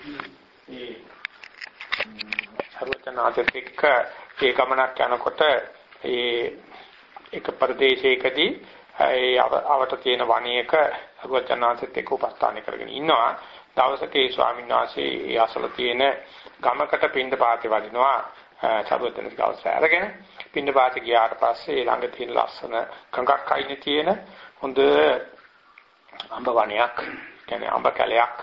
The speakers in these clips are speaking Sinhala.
ඒ සර්වචනාතෙත් එක්ක ඒ ගමනක් යනකොට ඒ එක ප්‍රදේශයකදී ඒ අවට තියෙන වණයක සර්වචනාතෙත් එක්ක උපස්ථාන කරගෙන ඉන්නවා. දවසක ඒ ස්වාමීන් වහන්සේ ඒ අසල තියෙන ගමකට පින්ඳ පාතේ වදිනවා. සර්වචනස් ගාවස අරගෙන පින්ඳ පාතේ ගියාට පස්සේ ළඟ තියෙන ලස්සන කඟක් අයිනේ තියෙන හොඳ අඹ වණයක් කියන්නේ අඹ කැලයක්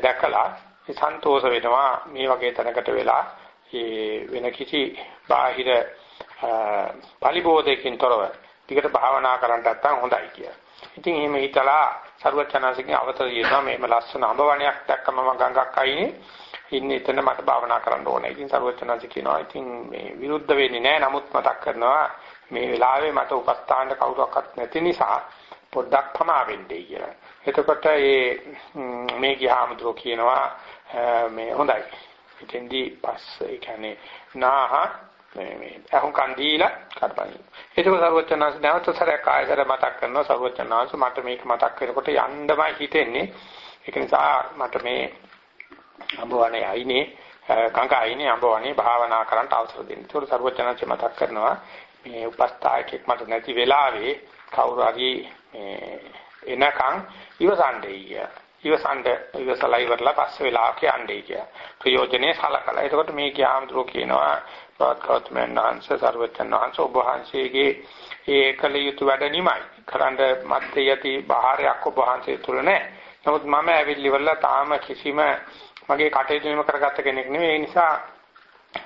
දැකලා සන්තෝෂ වෙනවා මේ වගේ තැනකට වෙලා ඒ වෙන කිසි බාහිර පරිබෝධයකින් තොරව ටිකට භාවනා කරන්න නැත්තම් හොඳයි කියලා. ඉතින් එහෙම හිතලා සරුවචනාසිකේ අවතර කියනවා මේම ලස්සන අඹ වණයක් දැක්කම මම ගඟක් අයිනේ ඉන්නේ එතන මට භාවනා කරන්න ඕනේ. ඉතින් සරුවචනාසික කියනවා ඉතින් මේ විරුද්ධ වෙන්නේ නැහැ. නමුත් මතක් කරනවා මේ වෙලාවේ මට උපස්ථාන කවුරක්වත් නැති නිසා පොඩ්ඩක් පමා වෙන්නේ කියලා. එතකොට මේ මේ ගියාමතුරු කියනවා මේ හොඳයි. ඉතින්දී පස් ඒ කියන්නේ නාහ මේ මේ අහුන් කන් දීලා කරපයි. ඒක සර්වචනාංශ නැවත සරයක් ආයතර මතක් කරනවා සර්වචනාංශ මට මේක මතක් වෙනකොට යන්නමයි හිතෙන්නේ. ඒක නිසා මට මේ අඹවණේ අයිනේ කංක අයිනේ අඹවණේ භාවනා කරන්න අවසර දෙන්න. ඒක සර්වචනාංශ මතක් කරනවා මේ උපස්ථායකෙක් මට නැති වෙලාවේ කවුරු හරි මේ එනකන් ඉවසන්නේ ඉවසන්න ඉවසලා ඉවරලා පස්සේ වෙලාවක යන්නේ කිය. ප්‍රයෝජනේ සලකලා. එතකොට මේ කියාමතුරු කියනවා ප්‍රාත්කත්මයන් වහන්සේ සර්වචන් වහන්සේ ඔබ වහන්සේගේ ඒකල යුතු වැඩ නිමයි. කරන්න මැත්තේ යති බාහිරයක් ඔබ වහන්සේ තුල නැහැ. නමුත් මම ඇවිල්ලි වල තාම කිසිම මගේ කටයුතු නිම කරගත්ත කෙනෙක් නෙවෙයි. ඒ නිසා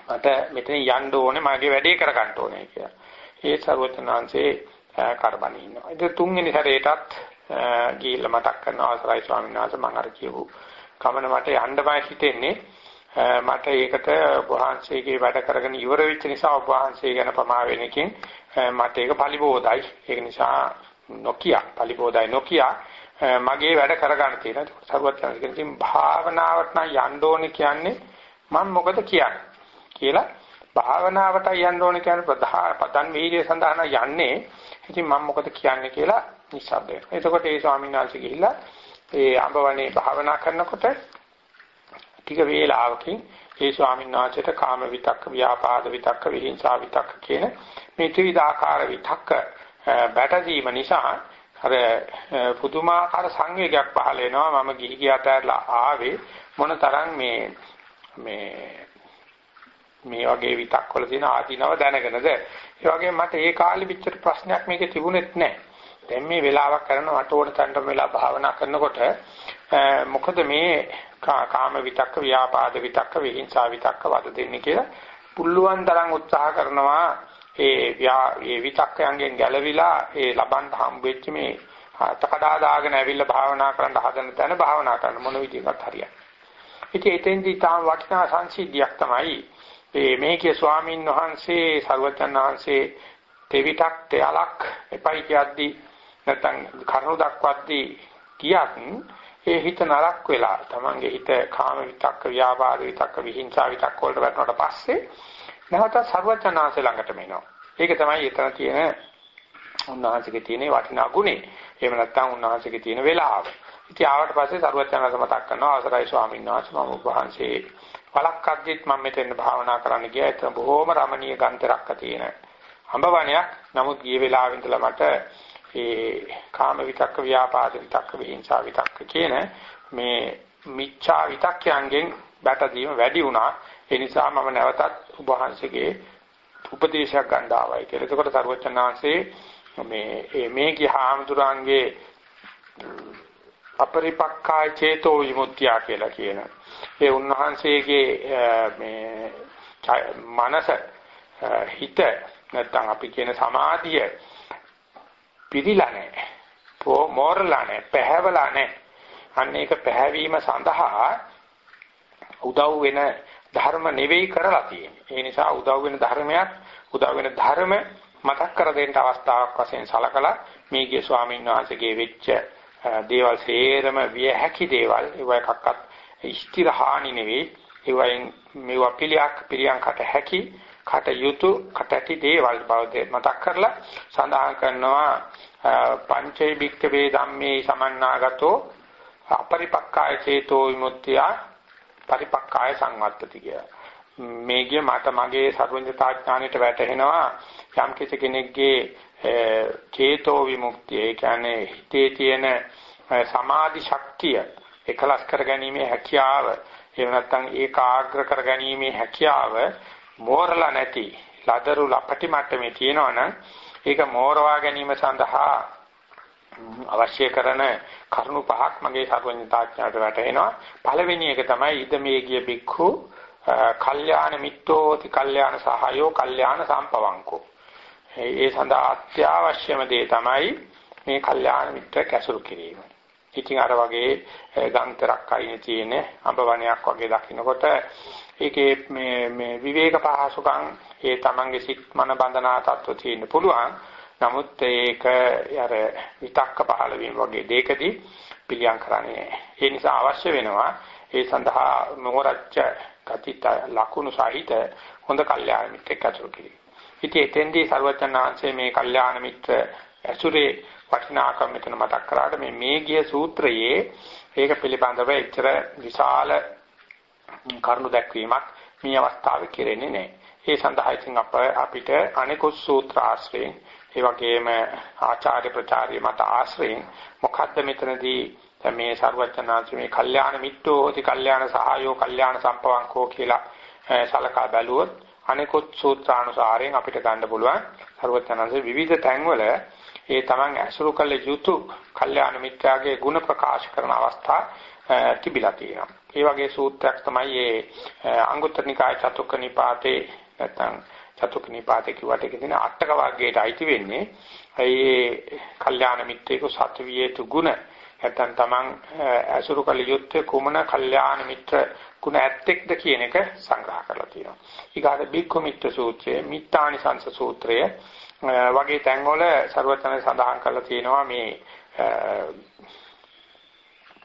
මට මෙතන යන්න ඕනේ මගේ වැඩේ කරගන්න ඕනේ කියලා. ඒ සර්වචනාංශේ කරබනේ ඉන්නවා. ඒක තුන්වෙනි සැරේටත් ගිහිල්ලා මතක් කරන අවසරයි ස්වාමීන් වහන්සේ මම අර කියපු කමන මට යන්නමයි හිතෙන්නේ. මට ඒකට වහන්සේගේ වැඩ කරගෙන ඉවර වෙච්ච නිසා ඔබ වහන්සේ ගැන ප්‍රමා වෙන එකෙන් මට ඒක පරිබෝධයි. ඒක නිසා නොකිය පරිබෝධයි නොකිය මගේ වැඩ කරගන්න තියෙන සරුවත් යන ඉතින් භාවනාවට නම් යන්න ඕනේ කියන්නේ මම මොකද කියන්නේ කියලා භාවනාවට යන්න ඕනේ කියන්නේ ප්‍රධාන පදන් වීර්ය සඳහා යන්නේ ඉතින් මම මොකද කියන්නේ කියලා නිස්සබ්ද වෙනවා. එතකොට ඒ ස්වාමීන් වහන්සේ ගිහිල්ලා ඒ අඹවනේ භාවනා කරනකොට ටික වේලාවකින් ඒ ස්වාමීන් වහන්සේට කාම විතක්ක, ව්‍යාපාද විතක්ක, විහිංසා විතක්ක කියන මේ ත්‍රිවිධාකාර විතක්ක බැටදීම නිසා අර පුදුමාකාර සංවේගයක් පහළ වෙනවා. මම ගිහි ගියාට ආවේ මොනතරම් මේ මේ මේ වගේ විතක් වල තියෙන ආදීනව දැනගෙනද? ඒ වගේම මට ඒ කාලෙ පිටර ප්‍රශ්නයක් මේකේ තිබුණෙත් නැහැ දැන් මේ වෙලාවක් කරන වට උඩ තැන්ටම වෙලා භාවනා කරනකොට මොකද මේ කාම විතක්ක ව්‍යාපාද විතක්ක විහිංසා විතක්ක වද දෙන්නේ කියලා පුල්ලුවන් තරම් උත්සාහ කරනවා ඒ ඒ විතක්කයන්ගෙන් ගැලවිලා ඒ ලබන්න හම්බෙච්ච මේ තකඩා දාගෙන ඇවිල්ලා භාවනා කරන්න හදන තැන භාවනා කරන මොන විදිහකට හරියන්නේ. ඉතින් එතෙන්දී තාම වටිනා සංසිද්ධියක් තමයි මේ මේකේ ස්වාමින් වහන්සේ සර්වචන් වහන්සේ තෙවිතක් තෙලක් එපයි කියද්දී නැත්නම් කරුණු දක්වද්දී කියක් ඒ හිත නරක් වෙලා තමන්ගේ හිත කාම විතක්ක ව්‍යාපාද විතක්ක විහිංසා විතක්ක වලට වැටුණාට පස්සේ නැවත සර්වචනාංශ ළඟටම එනවා. ඒක තමයි එතන තියෙන උන්වහන්සේගේ තියෙන වටිනා ගුණේ. එහෙම නැත්නම් උන්වහන්සේගේ තියෙන වෙලාව. ඉතින් ආවට පස්සේ සර්වචනාංශ මතක් කරනවා අවසරයි ස්වාමීන් වහන්සේ මම වහන්සේ වලක්කද්දිත් මම මෙතෙන් භාවනා කරන්න ගියා. එතන බොහොම රමණීය ගන්තරක්ක තියෙන අඹවණයක්. නමුත් ගිය වෙලාවෙ ඉඳලා මට ඒ කාම විතක්ක ව්‍යාපාද විතක්ක විහිංසා විතක්ක කියන මේ මිච්ඡා විතක්යන්ගෙන් බැටදීම වැඩි වුණා ඒ නිසා මම නැවතත් උභාංශගේ උපදේශයක් ගන්න ආවයි කියලා. එතකොට සර්වචනාංශේ මේ මේ කිහාමතුරාංගේ අපරිපක්ඛා චේතෝ විමුක්තිය කියලා කියන. ඒ උන්වහන්සේගේ මේ මනස හිත නැත්නම් අපි කියන සමාධිය පිළිලා නැහැ. පෝ මෝරලා නැහැ, පැහැවලා නැහැ. අන්න ඒක පැහැවීම සඳහා උදව් වෙන ධර්ම නෙවෙයි කරලා තියෙන්නේ. ඒ නිසා උදව් වෙන ධර්මයක් උදව් වෙන ධර්ම මතක් කර දෙන්න අවස්ථාවක් වශයෙන් සලකලා මේකේ ස්වාමීන් වහන්සේගේ වෙච්ච දේවල් සේරම විය හැකි දේවල් ඒව එකක්වත් ස්ථිරහානි නෙවෙයි ඒවයින් මේවා පිළියක් පිළියන්කට හැකි කටයුතු කටටි දේවල් බව මතක් කරලා සඳහන් කරනවා පංචේ භික්ඛවේ ධම්මේ සමන්නාගතෝ අපරිපක්ඛාය චේතෝ විමුක්තිය පරිපක්කාය සංවත්තති කියලා. මේ ගිය මට මගේ සර්වඥතා ඥාණයට වැටහෙනවා යම් කිසි කෙනෙක්ගේ චේතෝ විමුක්තිය ඒ කියන්නේ හිතේ තියෙන සමාධි ශක්තිය එකලස් කර ගැනීමේ හැකියාව එහෙම නැත්නම් ඒකාග්‍ර කර ගැනීමේ හැකියාව මෝරලා නැති ලදරු ලපටි මට්ටමේ තියෙනවනම් ඒක මෝරවා ගැනීම සඳහා අවශ්‍ය කරන කරුණු පහක් මගේ සර්වඥතාඥාට වැටහෙනවා පළවෙනි එක තමයි ඉදමේ ගිය බික්ඛු කල්යාණ මිත්තෝති කල්යාණ සහායෝ කල්යාණ සම්පවංකෝ ඒ සඳහා අත්‍යවශ්‍යම දේ තමයි මේ කල්යාණ මිත්‍ර කැසුරු කිරීම. ඉතින් අර වගේ ගන්තරක් අයිනේ තියෙන අඹ වණයක් වගේ දකින්නකොට ඒකේ මේ මේ විවේක පහසුකම් ඒ තමන්ගේ සිත් මන බඳනා තත්ත්ව තියෙන්න පුළුවන්. නමුත් ඒක අර විතක්ක පහළ වීම වගේ දෙයකදී පිළියම් කරන්නේ ඒ නිසා අවශ්‍ය වෙනවා ඒ සඳහා මොහොරච්ච ගතිත ලකුණු සහිත හොඳ කල්යාණ මිත්‍රෙක් අතුරු කිරීම. ඉතින් එතෙන්දී සර්වචනාංශයේ මේ කල්යාණ මිත්‍ර ඇසුරේ වටිනාකම මෙතන මතක් කරාට මේ මේගිය සූත්‍රයේ ඒක පිළිබඳව එච්චර විශාල කරුණු දැක්වීමක් මේ අවස්ථාවේ කෙරෙන්නේ නැහැ. ඒ සඳහා ඉතින් අපිට අනිකුත් සූත්‍ර ආශ්‍රයෙන් ඒ වගේම ආචාර්ය ප්‍රචාර්ය මත ආශ්‍රයෙන් මොකද්ද මෙතනදී මේ ਸਰවඥාන්සේ මේ කල්යාණ මිත්‍රෝ හොති කල්යාණ සහායෝ කල්යාණ සම්පවංකෝ කියලා සලකා බැලුවොත් අනිකුත් සූත්‍රානුසාරයෙන් අපිට ගන්න පුළුවන් ਸਰවඥාන්සේ විවිධ තැන්වල ඒ තමන් ඇසුරු කළ යුතු කල්යාණ මිත්‍යාගේ ಗುಣ ප්‍රකාශ කරන අවස්ථා තිබිලා තියෙනවා. ඒ වගේ සූත්‍රයක් තමයි මේ අංගුත්තර නිකාය චතුක්ක නිපාතේ නැත්නම් චතුක්ක නිපාතේ කියවට ඒක දින අටක වර්ගයට අයිති වෙන්නේ. ඒ කල්යාණ මිත්‍රේක සත්වියේතු ගුණ නැත්නම් තමන් ඇසුරු කළ යුත්තේ කුමන කල්යාණ මිත්‍ර ගුණ ඇත්තෙක්ද කියන එක සංග්‍රහ කරලා තියෙනවා. ඊගාට බික්ඛු මිත්‍ර සූත්‍රය, මිත්තානි සංස සූත්‍රය වගේ තැන්වල ਸਰවඥය සඳහන් කරලා තියෙනවා මේ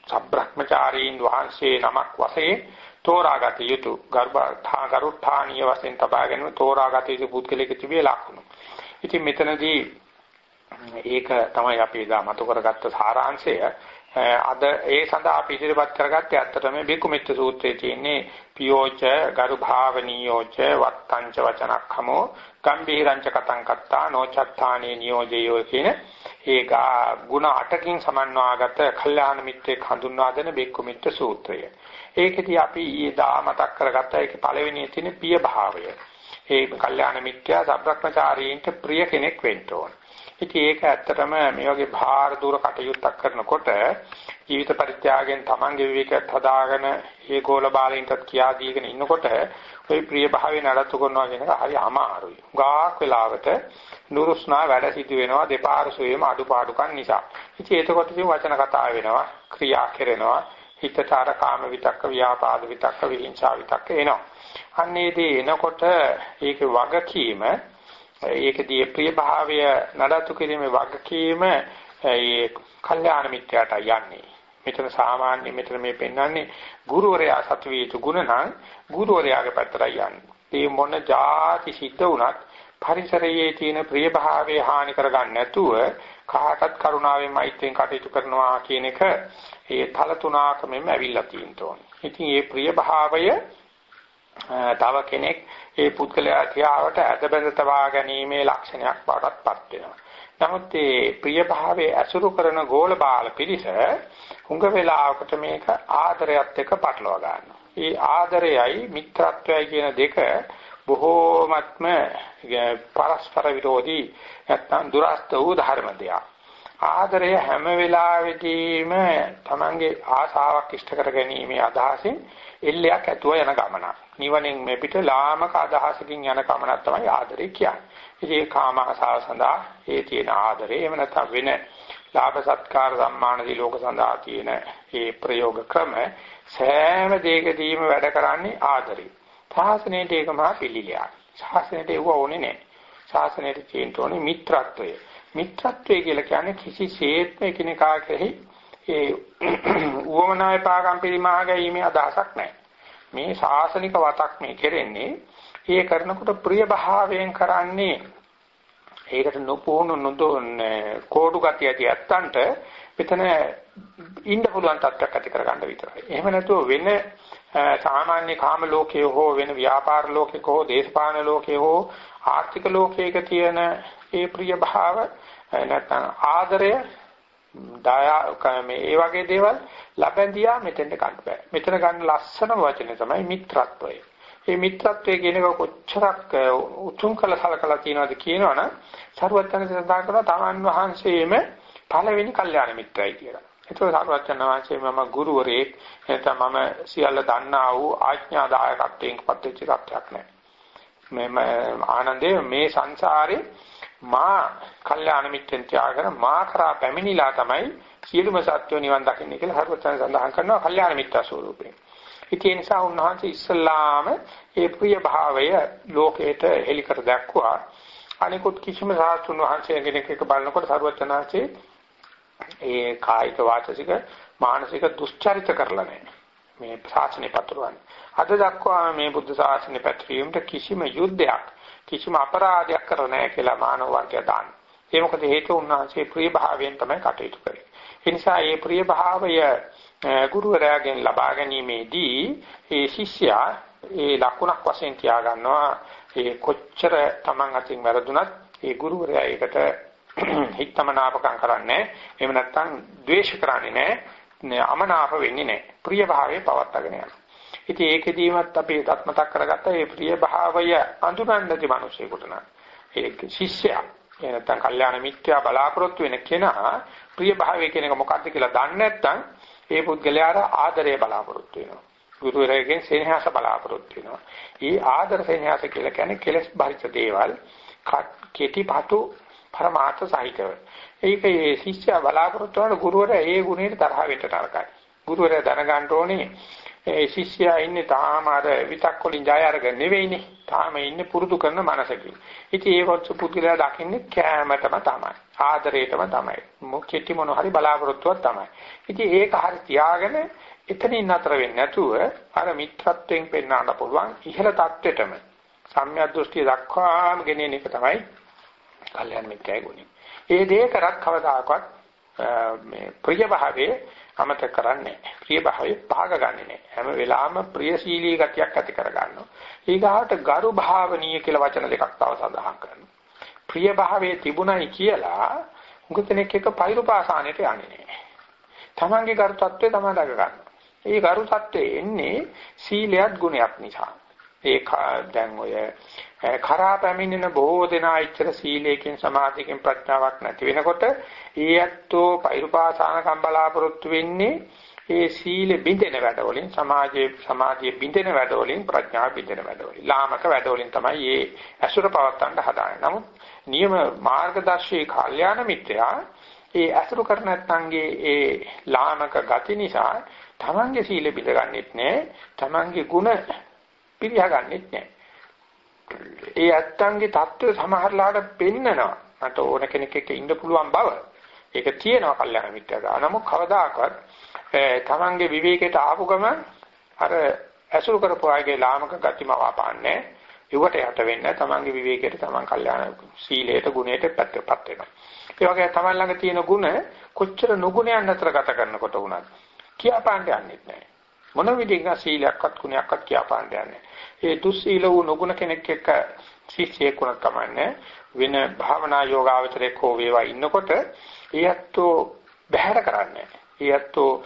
සබ්‍රහ්මචාරීන් වහන්සේ නමක් වශයෙන් තෝරාගත යුතු ගර්භා ගරුත්ථානීය වශයෙන් තබාගෙන තෝරාගත යුතු පුද්ගලෙක තිබේ ලක්ෂණ. ඉතින් මෙතනදී ඒක තමයි අපි එදා මතු කරගත්ත සාරාංශය. අද ඒ සඳහා අපි ඉදිරිපත් කරගත්තේ ඇත්තටම බිකුමිත්ත සූත්‍රයේ තියෙන්නේ පියෝච ගරු භාවනීයෝච වත්තංච වචනක්ඛමෝ ගම්බීරංච කතං කත්තා නොචත්තානේ නියෝජයෝ කියන ඒක ಗುಣ 8කින් සමන්වාගත කල්යාණ මිත්‍රෙක් හඳුන්වා දෙන බිකුමිත්ත සූත්‍රය. ඒකෙදී අපි ඊයේ දා මතක් කරගත්ත ඒකේ පළවෙනියේ තියෙන පිය භාවය. ඒ කල්යාණ මිත්‍යා සබ්‍රක්‍මචාරීන්ට ප්‍රිය කෙනෙක් වෙන්න ඕන. ඉතින් ඒක ඇත්තටම මේ වගේ භාර දුර කටයුත්තක් කරනකොට ජීවිත පරිත්‍යාගයෙන් Tamange විවේකත් හදාගෙන ඒ ගෝල බාලයින්ටත් කියා දීගෙන ඉන්නකොට ওই ප්‍රිය භාවය නඩත්තු කරනවා කියන එක හරි අමාරුයි. ගාක් වෙලාවට නුරුස්නා වැඩ සිදු වෙනවා දෙපාර්ශ්වයේම අඩුපාඩුකම් නිසා. ඉතින් එතකොට ඉතින් වචන කතා වෙනවා, ක්‍රියා කරනවා, හිතට අර කාම විතක්ක, ව්‍යාපාද විතක්ක, විහිංසා විතක්ක එනවා. අන්නේදී එනකොට ඒකේ වගකීම ඒකදී ප්‍රිය භාවය නඩත්තු කිරීමේ වගකීම ඒ කල්යාණ මිත්‍යාට යන්නේ. මෙතන සාමාන්‍ය මෙතන මේ පෙන්වන්නේ ගුරුවරයා සතු විය යුතු ගුණ නම් ගුරුවරයාගේ පැත්තට යන්නේ. මේ මොන જાති සිද්ධ වුණත් පරිසරයේ තියෙන ප්‍රිය භාවය හානි කරගන්න නැතුව කාටත් කරුණාවෙන් මෛත්‍රියෙන් කටයුතු කරනවා කියන එක ඒ තල තුනකමෙම ඇවිල්ලා තියෙනවා. ඉතින් මේ ප්‍රිය භාවය තව කෙනෙක් ඒ පුද්ගලයා තියාවට ඇදබැඳ තබා ගැනීමේ ලක්ෂණයක් බවටපත් වෙනවා. නමුත් මේ ප්‍රිය භාවයේ අසුරු කරන ගෝල බාල පිරිස හුඟ වෙලාවකට මේක ආදරයත් එක්ක පටලවා ගන්නවා. ඒ ආදරයයි මිත්‍රත්වයයි කියන දෙක බොහෝමත්ම පරස්පර විරෝධී නැත්නම් දුරස්ත වූ ධර්ම දෙයක්. ආදරය හැම වෙලාවෙදීම Tamange ආසාවක් ඉෂ්ට කර ගැනීමේ අදහසින් එල්ලයක් ඇතුව යන ගමනක්. නිවනෙන් මේ පිට ලාමක අදහසකින් යන ගමනක් තමයි ආදරය කියන්නේ. ඉතින් ඒ කාම ආසාව සඳහා ඒ තියෙන ආදරය එහෙම නැත්නම් වෙන ලාභ සත්කාර සම්මානදී ලෝක සඳහා තියෙන ඒ ප්‍රයෝග ක්‍රම සෑම දෙයකදීම වැඩ කරන්නේ ආදරේ. ශාසනයේ ඒක මහා පිළිලියක්. ශාසනයට ඒව ඕනේ නැහැ. ශාසනයට තියෙන්න ඕනේ මිත්‍රත්වය. මිත්‍රත්වය කියලා කියන්නේ කිසිසේත්ම එකිනෙකා කෙරෙහි ඒ උවමනාවේ පාගම් පිළිමා ගැනීමේ අදහසක් නැහැ. මේ ශාසනික වතක් මේ කෙරෙන්නේ ඒ කරනකොට ප්‍රිය භාවයෙන් කරන්නේ ඒකට නොපුහුණු නොදොන්නේ කෝඩු ගතිය ඇති ඇත්තන්ට මෙතන ඉන්න පුළුවන් තත්ත්වයක් ඇති කරගන්න විතරයි. එහෙම නැතුව වෙන සාමාන්‍ය කාම ලෝකයේ හෝ වෙන ව්‍යාපාර ලෝකයක හෝ දේශපාලන ලෝකයේ හෝ ආර්ථික ලෝකයක තියෙන ඒ ප්‍රිය භාව නැත්නම් ආදරය දායා මේ ඒ වගේ දේවල් ලැබෙන්දියා මෙතෙන්ට ගන්න බෑ. මෙතන ගන්න ලස්සන වචනේ තමයි මිත්‍රත්වය. මේ මිත්‍රත්වය කියන එක කොච්චරක් උතුම් කළ සලකලා තියනවද කියනවනම් සරුවචන සඳහන් කරනවා තමන් වහන්සේම පළවෙනි කල්යාණ මිත්‍රයි කියලා. ඒතකොට සරුවචන වහන්සේ මම ගුරුවරයෙක් නැත්නම් මම සියල්ල දන්නා වූ ආඥාදායකත්වයෙන් පත්වෙච්ච තත්ත්වයක් නෑ. මේ ආනන්දේ මේ සංසාරේ මා කල්යාණ මිත්‍රෙන් ත්‍යාගන මා කරා පැමිණිලා තමයි සියලුම සත්වෝ නිවන් දකින්නේ කියලා සරුවචන සඳහන් කරනවා කල්යාණ මිත්‍ර ස්වරූපයෙන්. ඉතින් ඒ නිසා උන්වහන්සේ ඉස්සල්ලාම ඒ ප්‍රිය භාවය ලෝකයට එලි කර දැක්වුවා. අනිකුත් කිසිම සාස්තුන් වහන්සේ කෙනෙක් එක බලනකොට සරුවචනාංශේ ඒ කායික වාචසික මානසික දුස්චරිත කරලා නැහැ. මේ ශාසනය පතුරවන්නේ. අද දක්වා මේ බුද්ධ ශාසනය පැතිරීමට කිසිම යුද්ධයක් කිසිම අපරාධයක් කර නැහැ කියලා මානව වර්ගය දාන්න. ඒ මොකද හේතුව උන්වහන්සේ ප්‍රිය භාවයෙන් තමයි කටයුතු කරේ. ඒ නිසා මේ ප්‍රිය භාවය ගුරුවරයාගෙන් ලබා ගැනීමේදී ඒ ශිෂ්‍යයා ඒ ලකුණක් වශයෙන් තියා ගන්නවා ඒ කොච්චර Taman අතින් වැරදුනත් ඒ ගුරුවරයා ඒකට හිතමනාපකම් කරන්නේ එහෙම නැත්නම් ද්වේෂ කරන්නේ නැහැ. අමනාප වෙන්නේ නැහැ. ප්‍රිය භාවයේ පවත්වාගෙන යනවා. ඉතින් ඒකෙදීමත් අපි ඒකත් මතක් කරගත්තා මේ ප්‍රිය භාවය අඳුරන්නති මිනිසෙකුට නම් ඒ ශිෂ්‍යයා එනතන් කල්යාණ මිත්‍යා බලාපොරොත්තු වෙන කෙනා ප්‍රිය භාවය කියන එක මොකක්ද කියලා දන්නේ නැත්නම් ඒ පුද්ගලයාට ආදරය බලාපොරොත්තු වෙනවා. ගුරුවරයෙක්ගෙන් සෙනෙහස බලාපොරොත්තු වෙනවා. ඊ ආදර සෙනෙහස කියලා කියන්නේ කෙලස් බරිත දේවල් කෙටිපතු පරමාර්ථ සහිතව. ඒක ඒ ශිෂ්‍ය බලාපොරොත්තු වන ගුරුවරයා ඒ ගුණයට තරහ වෙන්න තරකයි. ගුරුවරයා දැනගන්න ඕනේ ඒ ශිෂ්‍යයා ඉන්නේ තාම අර විතක් වලින් ජය අරගෙන නෙවෙයිනේ. තාම ඉන්නේ පුරුදු කරන මනසකින්. ඉතින් ඒ කොට පුදුලයා දකින්නේ කෑමටම තමයි. ආදරේටම තමයි. මොකෙටි මොන හරි බලාපොරොත්තුවක් තමයි. ඉතින් ඒක හරි තියාගෙන එතනින් නතර වෙන්නේ නැතුව අර මිත්‍රත්වයෙන් පෙන්වන්න පුළුවන් ඉහළ தත්වෙටම සම්‍යක් දෘෂ්ටිය දක්වාම ගෙනෙන එක තමයි කල්යන මිත්‍යයි ගුණය. ඒ දේ කරක් කවදාකවත් මේ ප්‍රිය භාවයේ අමතක කරන්නේ ප්‍රිය භාවයේ පාග ගන්නෙ නෑ හැම වෙලාවෙම ප්‍රියශීලී ගතියක් ඇති කර ගන්නවා. ඊගාවට ගරු භාවනීය කියලා වචන දෙකක් තව සඳහන් කරනවා. ප්‍රිය භාවයේ තිබුණයි කියලා උගතෙනෙක් එක පෛරුපාසානෙට යන්නේ නෑ තමන්ගේ ගරු තත්ත්වය තමයි දක ගන්නවා. ඒ ගරු තත්ත්වය එන්නේ සීලයක් ගුණයක් නිසා. ඒ දැන් ඔය කරා පැමිණෙන බොහෝ දෙනා ඉච්ඡර සීලයෙන් සමාධියකින් ප්‍රඥාවක් නැති වෙනකොට ඒ ඇත්තෝ පෛරුපාසානකම් බලාපොරොත්තු වෙන්නේ ඒ සීල බින්දෙන වැඩවලින් සමාජයේ සමාධිය බින්දෙන වැඩවලින් ප්‍රඥාව බින්දෙන වැඩවලින් ලාමක වැඩවලින් තමයි මේ ඇසුර පවත්තන්න හදාන්නේ. නමුත් නියම මාර්ගදර්ශී කල්යාණ මිත්‍යා ඒ ඇසුරු කර නැත්නම්ගේ ඒ ලාමක ගති නිසා තමන්ගේ සීල බිඳගන්නෙත් නෑ තමන්ගේ ಗುಣ පිළිහගන්නෙත් නෑ ඒ ඇත්තන්ගේ தত্ত্বය සමහරලාට පෙන්නනවා. මට ඕන කෙනෙක් එක්ක ඉන්න පුළුවන් බව. ඒක තියෙනවා කල්යාණ මිත්‍යාදා නමුත් කවදාකවත් තමන්ගේ විවේකයට ආපු ගමන් අර ඇසුරු කරපු අයගේ ලාමක ගතිම වපාන්නේ යුවට යට වෙන්න තමන්ගේ විවේකයට තමන් කල්යාණ සීලයට ගුණයට පැත්තපත් වෙනවා. ඒ වගේ තමන් ළඟ තියෙන ගුණ කොච්චර නුගුණයන් අතර ගත කරනකොට වුණත් කියාපාන්න යන්නේ නැහැ. මොන විදිහක සීලයක්වත් ගුණයක්වත් කියාපාන්න යන්නේ. ඒ දුස්සීල වූ නුගුණ කෙනෙක් එක්ක ශිෂ්‍යයෙක් වුණත් කමන්නේ වෙන භාවනා යෝගාවචරයක් හෝ වේවා ඉන්නකොට ඊයත්ෝ බහැර කරන්නේ. ඊයත්ෝ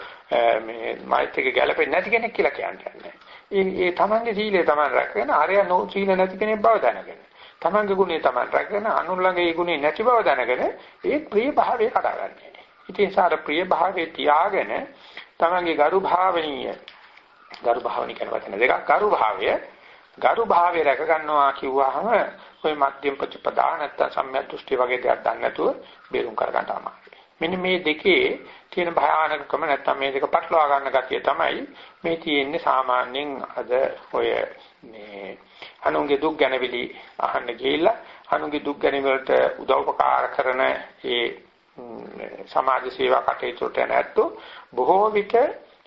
මේ මෛත්‍රික ගැළපෙන්නේ නැති කෙනෙක් කියලා කියන්නේ. ඒ ඒ තමන්ගේ සීලය තමන් රැකගෙන ආර්ය නෝ සීල නැති කෙනෙක් බව දැනගෙන. තමන්ගේ ගුණය තමන් රැකගෙන අනුන් ළඟ ඒ ගුණේ නැති බව දැනගෙන ඒ ප්‍රිය භාවය කඩාගන්නේ. ඉතින් සාර ප්‍රිය භාවයේ තියාගෙන තමන්ගේ ගරු භාවනීය ගරු භාවනික කියන වචන දෙකක් ගරු භාවය ගරු භාවය රැක ගන්නවා කිව්වහම ওই මධ්‍යම ප්‍රතිපදා නැත්තම් සම්‍යක් දෘෂ්ටි වගේ දෙයක් ගන්න නැතුව බේරුම් කර ගන්න අමාරුයි. මෙන්න මේ දෙකේ තියෙන භයානකකම නැත්තම් මේ දෙක පටලවා ගන්න ගතිය තමයි මේ තියෙන්නේ සාමාන්‍යයෙන් අද ඔය මේ අනුන්ගේ දුක් ගැනවිලි අහන්න ගිහිල්ලා අනුන්ගේ දුක් ගැනීමකට උදව්පකාර කරන ඒ සමාජ සේවා කටයුතු වලට නැත්තෝ බොහෝ විට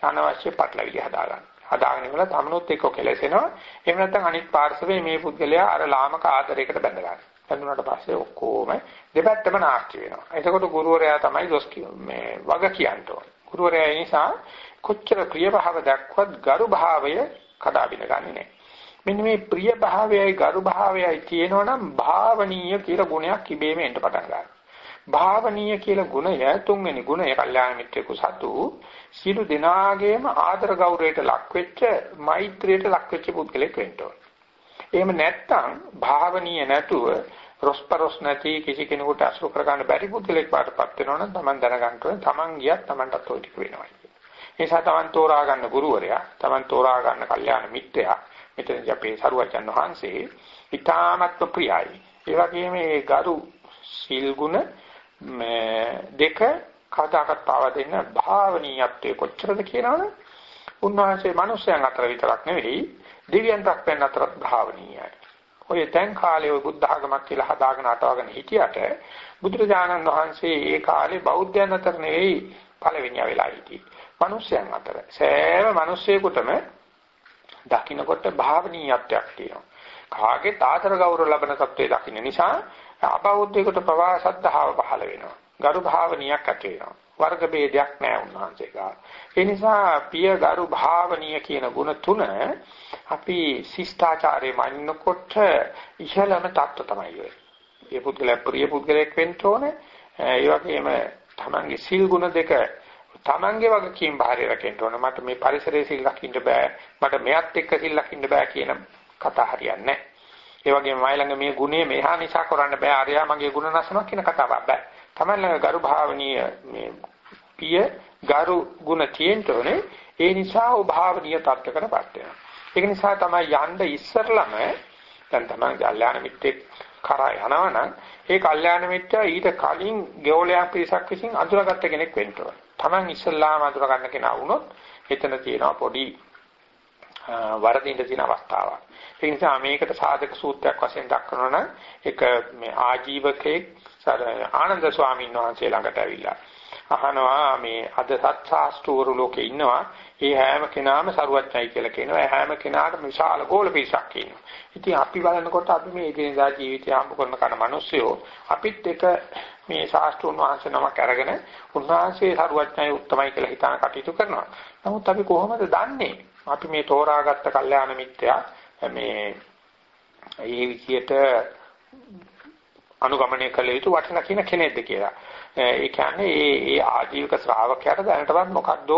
අනවශ්‍ය පටලවිලි හදාගන්න. හදාගෙන ඉවරලා තමනුත් එක්ක කෙලසෙනවා. එහෙම නැත්නම් අනිත් පාර්ශවයේ මේ පුද්ගලයා අර ලාමක ආදරයකට බැඳ ගන්නවා. බැඳුනට පස්සේ ඔක්කොම දෙපැත්තම නාස්ති වෙනවා. එතකොට ගුරුවරයා තමයි දොස් මේ වග කියන්න ඕනේ. ගුරුවරයා නිසා කොච්චර ප්‍රිය භාව දක්වත් ගරු භාවය කඩාවින ගන්නේ නැහැ. මෙන්න මේ ප්‍රිය භාවයයි ගරු භාවයයි තියෙනවනම් භාවනීය කියලා ගුණයක් ඉබේම එන්න පටන් ගන්නවා. භාවනීය කියලා ගුණය තුන්වෙනි ගුණය කල්යාණ මිත්‍රෙකු සතු සියලු දෙනාගේම ආදර ගෞරවයට ලක්වෙච්ච මෛත්‍රියට ලක්වෙච්ච පුද්ගලෙක් වෙන්න ඕන. එහෙම නැත්නම් භාවනීය නැතුව රොස්පරොස් නැති කිසි කෙනෙකුට අසුර කරගන්න බැරි පුද්ගලෙක් වාටපත් වෙනවනම් Taman දැනගන්න ඕනේ Taman ගියත් Tamanටත් ওই ටික වෙනවා කියලා. ඒ නිසා Taman තෝරා ගන්න ගුරුවරයා, Taman තෝරා ගන්න කල්යාණ මිත්‍රයා මෙතනදී අපේ සරුවචන් වහන්සේ ඊ타මත්ව ප්‍රියයි. ඒ වගේම ඒ ගරු සීල් ගුණ දෙක කතාකට පාව දෙන්න භාවනීයත්වයේ කොච්චරද කියනවනේ උන්වහන්සේ මිනිස්යන් අතර විතරක් නෙවෙයි දෙවියන් රක්පෙන් අතරත් භාවනීයයි. ඔය දැන් කාලේ ඔය බුද්ධ ආගමක් කියලා හදාගෙන අටවගෙන හිටියට බුදුරජාණන් වහන්සේ ඒ කාලේ බෞද්ධයන් අතර නෙවෙයි පළවෙනිය වෙලා හිටියේ. මිනිස්යන් අතර. සෑම මිනිස්සෙකුටම දකින්නකොට භාවනීයත්වයක් තියෙනවා. කාගේ තාතර ගෞරව ලබන තත්ත්වයේ දකින්න නිසා අබෞද්ධයෙකුට පවා සද්ධාව පහළ වෙනවා. ගරු භාවනියක් ඇති වෙනවා. වර්ග ભેදයක් නැහැ උන්වහන්සේගා. ඒ නිසා පිය ගරු භාවනීය කියන ගුණ තුන අපි ශිෂ්ටාචාරයේ මනින්නකොට ඉහළම தত্ত্ব තමයි වෙන්නේ. ඒ පුද්ගලයා ප්‍රිය පුද්ගලයෙක් වෙන්න ඕනේ. ඒ වගේම තමන්ගේ සිල් ගුණ දෙක තමන්ගේ වගකීම් භාරය රැකෙන්න ඕනේ. මට මේ පරිසරයේ සිල් රකින්න බෑ. මට මෙයත් එක්ක සිල් රකින්න බෑ කියන කතා හරියන්නේ නැහැ. ඒ වගේම මයි ළඟ මේ ගුණය මෙහා නිසා කරන්න බෑ අරයා මගේ ගුණ නැසනවා කියන කතාවක් බෑ. තමන් ළඟ ගරු භාවනීය මේ පිය ගරු ගුණ තියෙනතෝනේ ඒ නිසා ਉਹ භාවනීය තත්ත්වකටපත් වෙනවා. ඒක නිසා තමයි යන්න ඉස්සරළම දැන් තමයි කල්යාණ මිත්‍රෙක් කරා යනවනම් ඒ කල්යාණ මිත්‍රා ඊට කලින් ගෝලයක් පිරිසක් විසින් අඳුරගත්ත කෙනෙක් වෙන්න ඕන. Taman ඉස්සල්ලාම අඳුර ගන්න කෙනා වුණොත් එතන තියෙනවා පොඩි වරදින්න තියෙන අවස්ථාවක්. ඒ නිසා මේකට සාධක සූත්‍රයක් වශයෙන් දක්වනවා නම් එක මේ ආජීවකෙක් ආනන්ද ස්වාමීන් වහන්සේ ළඟට ඇවිල්ලා අහනවා මේ අද සත්‍යාස්තුවරු ලෝකේ ඉන්නවා. ඒ හැම කෙනාම සරුවච්චයි කියලා කියනවා. ඒ හැම කෙනාටම විශාල ගෝල පිරිසක් ඉන්නවා. ඉතින් අපි බලනකොට අපි මේ එදිනදා ජීවිතය හම්බ කරන කන මිනිස්සුયો අපිත් එක මේ ශාස්ත්‍රුන් වහන්සේ නමක් අරගෙන උන්වහන්සේ සරුවච්චයි උත්තමයි කියලා හිතාන කටයුතු කරනවා. නමුත් අපි කොහොමද දන්නේ? අපි මේ තෝරාගත්ත කල්යාණ මිත්‍යා මේ ඒ විදියට අනුගමනය කළ යුතු වටිනා කියන කෙනෙක්ද කියලා. ඒ කියන්නේ ඒ ඒ ආජීවක ශ්‍රාවකයාට දැනටවත් මොකද්ද